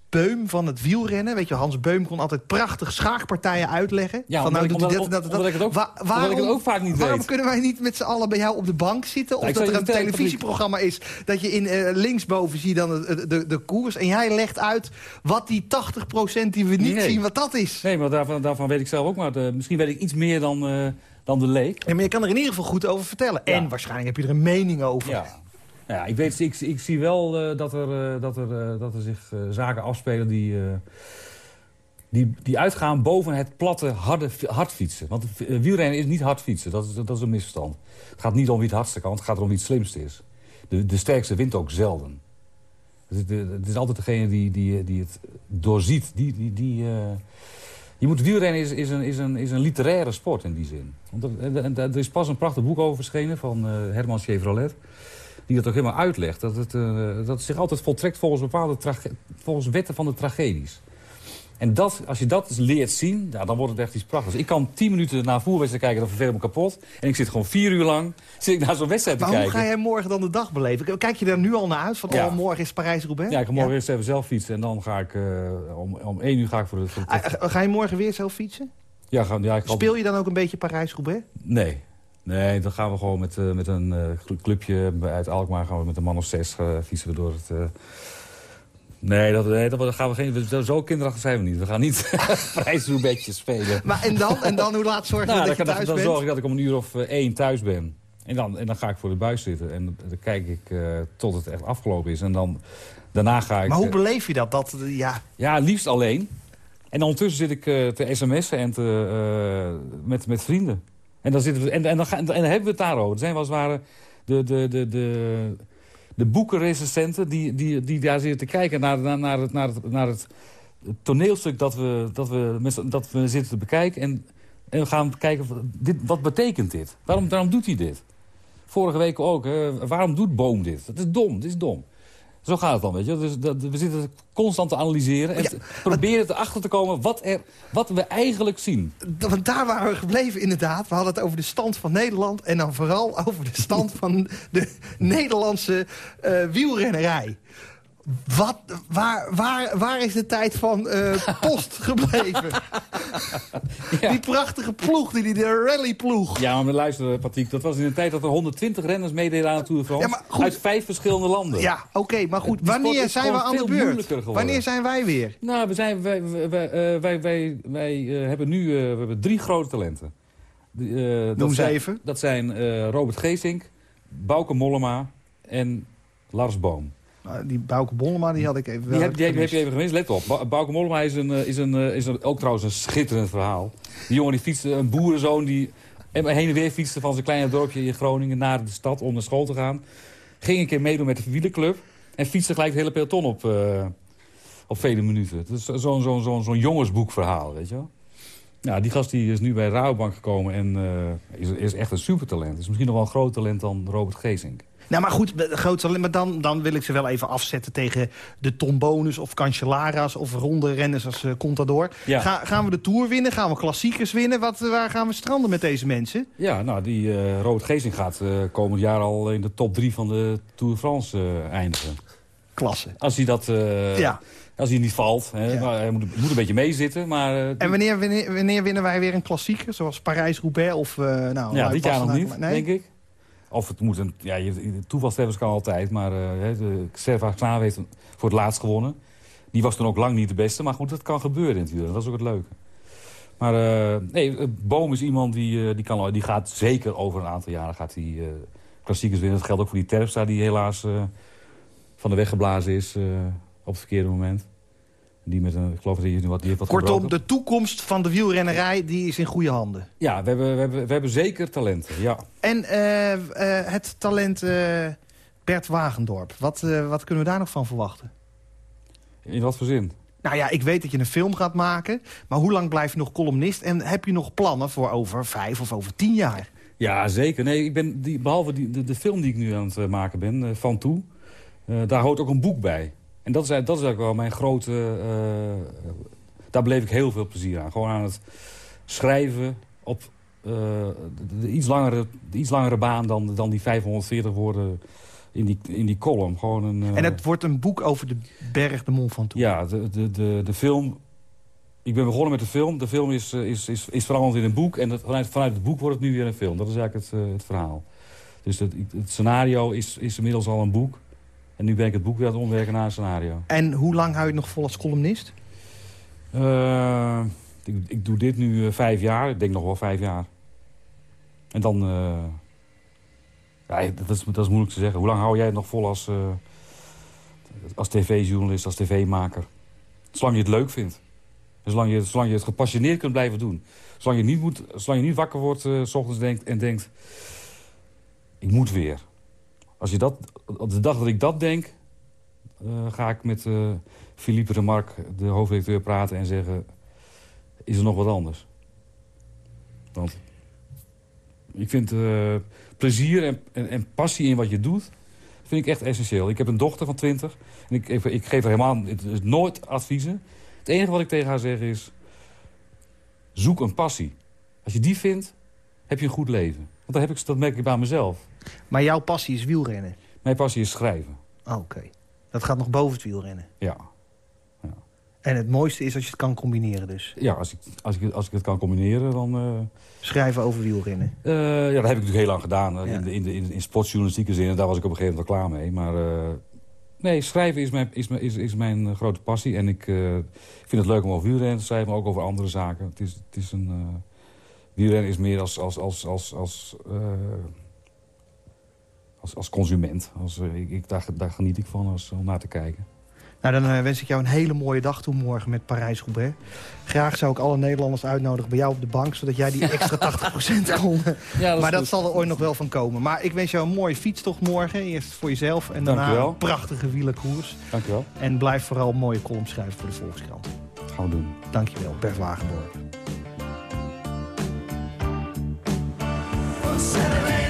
Beum van het wielrennen. Weet je, Hans Beum kon altijd prachtig schaakpartijen uitleggen. Ja, van, nou, doet omdat, dat, dat. ik het ook, Wa waarom, omdat ik het ook vaak niet waarom weet. kunnen wij niet met z'n allen bij jou op de bank zitten? Of dat er een televisieprogramma is... dat je in uh, linksboven zie je dan de, de, de, koers... en jij legt uit wat die 80% die we niet Nee. zien, wat dat is. Nee, maar daarvan, daarvan weet ik zelf ook maar. De, misschien weet ik iets meer dan, uh, dan de leek. Ja, maar je kan er in ieder geval goed over vertellen. Ja. En waarschijnlijk heb je er een mening over. Ja. Ja, ik, weet, ik, ik zie wel uh, dat, er, uh, dat, er, uh, dat er zich zaken afspelen die, die, die uitgaan boven het platte, harde, hard fietsen. Want wielrennen is niet hard fietsen, dat is, dat is een misverstand. Het gaat niet om wie het hardste kan, het gaat erom wie het slimste is. De, de sterkste wint ook zelden. Het is, het is altijd degene die, die, die het doorziet. Die, die, die, je moet wielrennen is, is, een, is, een, is een literaire sport in die zin. Want er, er is pas een prachtig boek over verschenen van Herman Chevrolet die dat ook helemaal uitlegt. Dat het, uh, dat het zich altijd voltrekt volgens bepaalde volgens wetten van de tragedies. En dat, als je dat leert zien, ja, dan wordt het echt iets prachtigs. Ik kan tien minuten naar voerwedstrijd kijken, dan verveel ik me kapot. En ik zit gewoon vier uur lang zit ik naar zo'n wedstrijd te maar kijken. hoe ga jij morgen dan de dag beleven? Kijk je daar nu al naar uit? Van, Ja. oh, morgen is Parijs-Roubaix? Ja, ik ga morgen eerst even zelf fietsen. En dan ga ik uh, om, om één uur ga ik voor de... Voor de Ah, Ga je morgen weer zelf fietsen? ja, ga, ja, ik ga- Speel je dan ook een beetje Parijs-Roubaix? Nee. Nee, dan gaan we gewoon met, uh, met een uh, clubje uit Alkmaar... gaan we met een man of zes uh, fietsen we door het... Nee, dat, nee, dat gaan we geen... Zo kinderachtig zijn we niet. We gaan niet prijsroebetjes spelen. Maar en dan? En dan hoe laat zorg je Nou, dat dan, je dan, thuis dan bent? zorg ik dat ik om een uur of eh, één thuis ben. En dan, en dan ga ik voor de buis zitten. En dan kijk ik eh, tot het echt afgelopen is. En dan, daarna ga ik... Maar hoe eh, beleef je dat? dat eh, ja, ja, liefst alleen. En ondertussen zit ik eh, te sms'en en te, eh, met, met vrienden. En dan, zitten we, en, en, dan, en dan hebben we het daarover. Er zijn wel ware de, de, de, de, de die, die, die daar zitten te kijken naar, naar, het, naar, het, toneelstuk dat we, dat, we, dat we zitten te bekijken. En, en we gaan kijken, wat betekent dit? Waarom, doet hij dit? Vorige week ook. Hè. Waarom doet Boom dit? Dat is dom, dit is dom. Zo gaat het dan, weet je. Dus dat, we zitten constant te analyseren en Ja, te proberen erachter te komen wat, er, wat we eigenlijk zien. Want daar waren we gebleven inderdaad. We hadden het over de stand van Nederland... en dan vooral over de stand van de Nederlandse eh, wielrennerij. Wat, waar, waar, waar is de tijd van eh, post gebleven? Ja. Die prachtige ploeg, die, die de rallyploeg. Ja, maar luister, Patrick, dat was in een tijd dat er 120 renners meededen aan de Tour de France. Ja. Uit vijf verschillende landen. Ja, oké, maar goed. Wanneer zijn we aan de beurt? Wanneer zijn wij weer? Nou, we zijn, wij, wij, wij, eh, wij, wij, wij, eh, hebben nu we hebben drie grote talenten. Dat Noem ze zijn, even. Dat zijn Robert Geesink, Bauke Mollema en Lars Boom. Nou, die Bauke Bollema, die had ik even Die heb, die heb, je even gemist. Let op. Ba- Bauke Mollema is, een, eh, is, een, eh, is een, ook trouwens een schitterend verhaal. Die jongen die fietste, een boerenzoon die heen en weer fietste van zijn kleine dorpje in Groningen naar de stad om naar school te gaan. Ging een keer meedoen met de wielerclub en fietste gelijk het hele peloton op, eh, op vele minuten. Het is zo'n zo'n zo'n zo'n jongensboekverhaal, weet je wel. Ja, die gast die is nu bij Rabobank gekomen en eh, is, is echt een supertalent. Is misschien nog wel een groter talent dan Robert Geesink. Nou, maar goed, groot talent, maar dan, dan wil ik ze wel even afzetten tegen de Tom Bonus of Cancellara's of ronde renners als eh, Contador. Ja. Ga, gaan we de Tour winnen? Gaan we klassiekers winnen? Wat, eh, waar gaan we stranden met deze mensen? Ja, nou, die eh Robert Geesink gaat eh, komend jaar al in de top drie van de Tour France eh, eindigen. Klasse. Als hij, dat, eh, Ja. als hij niet valt. Hè, Ja. hij moet, moet een beetje meezitten. Maar, eh, En wanneer, wanneer, wanneer winnen wij weer een klassieker? Zoals Parijs-Roubaix of... eh nou, ja, dit jaar nog niet, Nee? denk ik. Of het moet een... Ja, toevalstreffers kan altijd. Maar hè, de Serva Knaven heeft voor het laatst gewonnen. Die was toen ook lang niet de beste. Maar goed, dat kan gebeuren natuurlijk. Dat is ook het leuke. Maar eh, nee, eh, Boom is iemand die, die, kan, die gaat zeker over een aantal jaren gaat die, klassiekers winnen. Dat geldt ook voor die Terpstra die helaas van de weg geblazen is op het verkeerde moment. Die met een, ik geloof dat wat, die heeft wat Kortom, gebroken. de toekomst van de wielrennerij die is in goede handen. Ja, we hebben, we, hebben, we hebben zeker talenten, ja. En eh, eh, het talent eh, Bert Wagendorp. Wat, wat kunnen we daar nog van verwachten? In wat voor zin? Nou ja, ik weet dat je een film gaat maken. Maar hoe lang blijf je nog columnist? En heb je nog plannen voor over vijf of over tien jaar? Ja, zeker. Nee, ik ben die, behalve die, de, de film die ik nu aan het maken ben, Van Toe... daar hoort ook een boek bij. En dat is, eigenlijk- dat is eigenlijk wel mijn grote... eh, daar beleef ik heel veel plezier aan. Gewoon aan het schrijven op eh, de, de iets langere, de iets langere baan dan, dan die 540 woorden in die, in die column. Gewoon een, eh, En het wordt een boek over de berg de Mont Ventoux. Ja, de, de, de, de film... Ik ben begonnen met de film. De film is, is, is, is veranderd in een boek. En het, vanuit, vanuit het boek wordt het nu weer een film. Dat is eigenlijk het, het verhaal. Dus het, het scenario is, is inmiddels al een boek. En nu ben ik het boek weer aan het omwerken naar een scenario. En hoe lang hou je het nog vol als columnist? Eh, ik, ik doe dit nu eh, vijf jaar. Ik denk nog wel vijf jaar. En dan... eh, ja, dat, is, dat is moeilijk te zeggen. Hoe lang hou jij het nog vol als, als tv-journalist, als tv-maker? Zolang je het leuk vindt. En Zolang je, zolang je het gepassioneerd kunt blijven doen. Zolang je niet, moet, zolang je niet wakker wordt s ochtends denkt, en denkt... Ik moet weer. Als je dat, op de dag dat ik dat denk... eh, ga ik met eh, Philippe Remarque, de hoofdredacteur, praten en zeggen... Is er nog wat anders? Want ik vind eh, plezier en, en, passie in wat je doet... vind ik echt essentieel. Ik heb een dochter van 20 en ik, ik, geef haar helemaal nooit adviezen. Het enige wat ik tegen haar zeg is... zoek een passie. Als je die vindt, heb je een goed leven. Want dat, heb ik, dat merk ik bij mezelf. Maar jouw passie is wielrennen. Mijn passie is schrijven. Oh, Oké. Dat gaat nog boven het wielrennen. Ja, En het mooiste is als je het kan combineren dus. ja als, ik, als, ik, als ik het kan combineren, dan... eh, Schrijven over wielrennen. Eh, ja, dat heb ik natuurlijk heel lang gedaan. Ja. In, de, in, de, in, in sportjournalistieke zin. Daar was ik op een gegeven moment al klaar mee. Maar eh, nee, schrijven is mijn, is, mijn- is, is mijn grote passie. En ik vind het leuk om over wielrennen te schrijven. Maar ook over andere zaken. Het is, het is een... wielrennen is meer als... als, als, als, als als, als consument. Als, eh, ik, ik, daar, daar geniet ik van als, om naar te kijken. Nou, dan eh, wens ik jou een hele mooie dag toe morgen met Parijs-Roubaix. Graag zou ik alle Nederlanders uitnodigen bij jou op de bank... zodat jij die extra 80% kon. Ja, maar dat zal er ooit nog wel van komen. Maar ik wens jou een mooie fietstocht morgen. Eerst voor jezelf en daarna een prachtige wielerkoers. Dankjewel. En blijf vooral mooie column schrijven voor de Volkskrant. Dat gaan we doen. Dankjewel, Bert Wagendorp. Saturday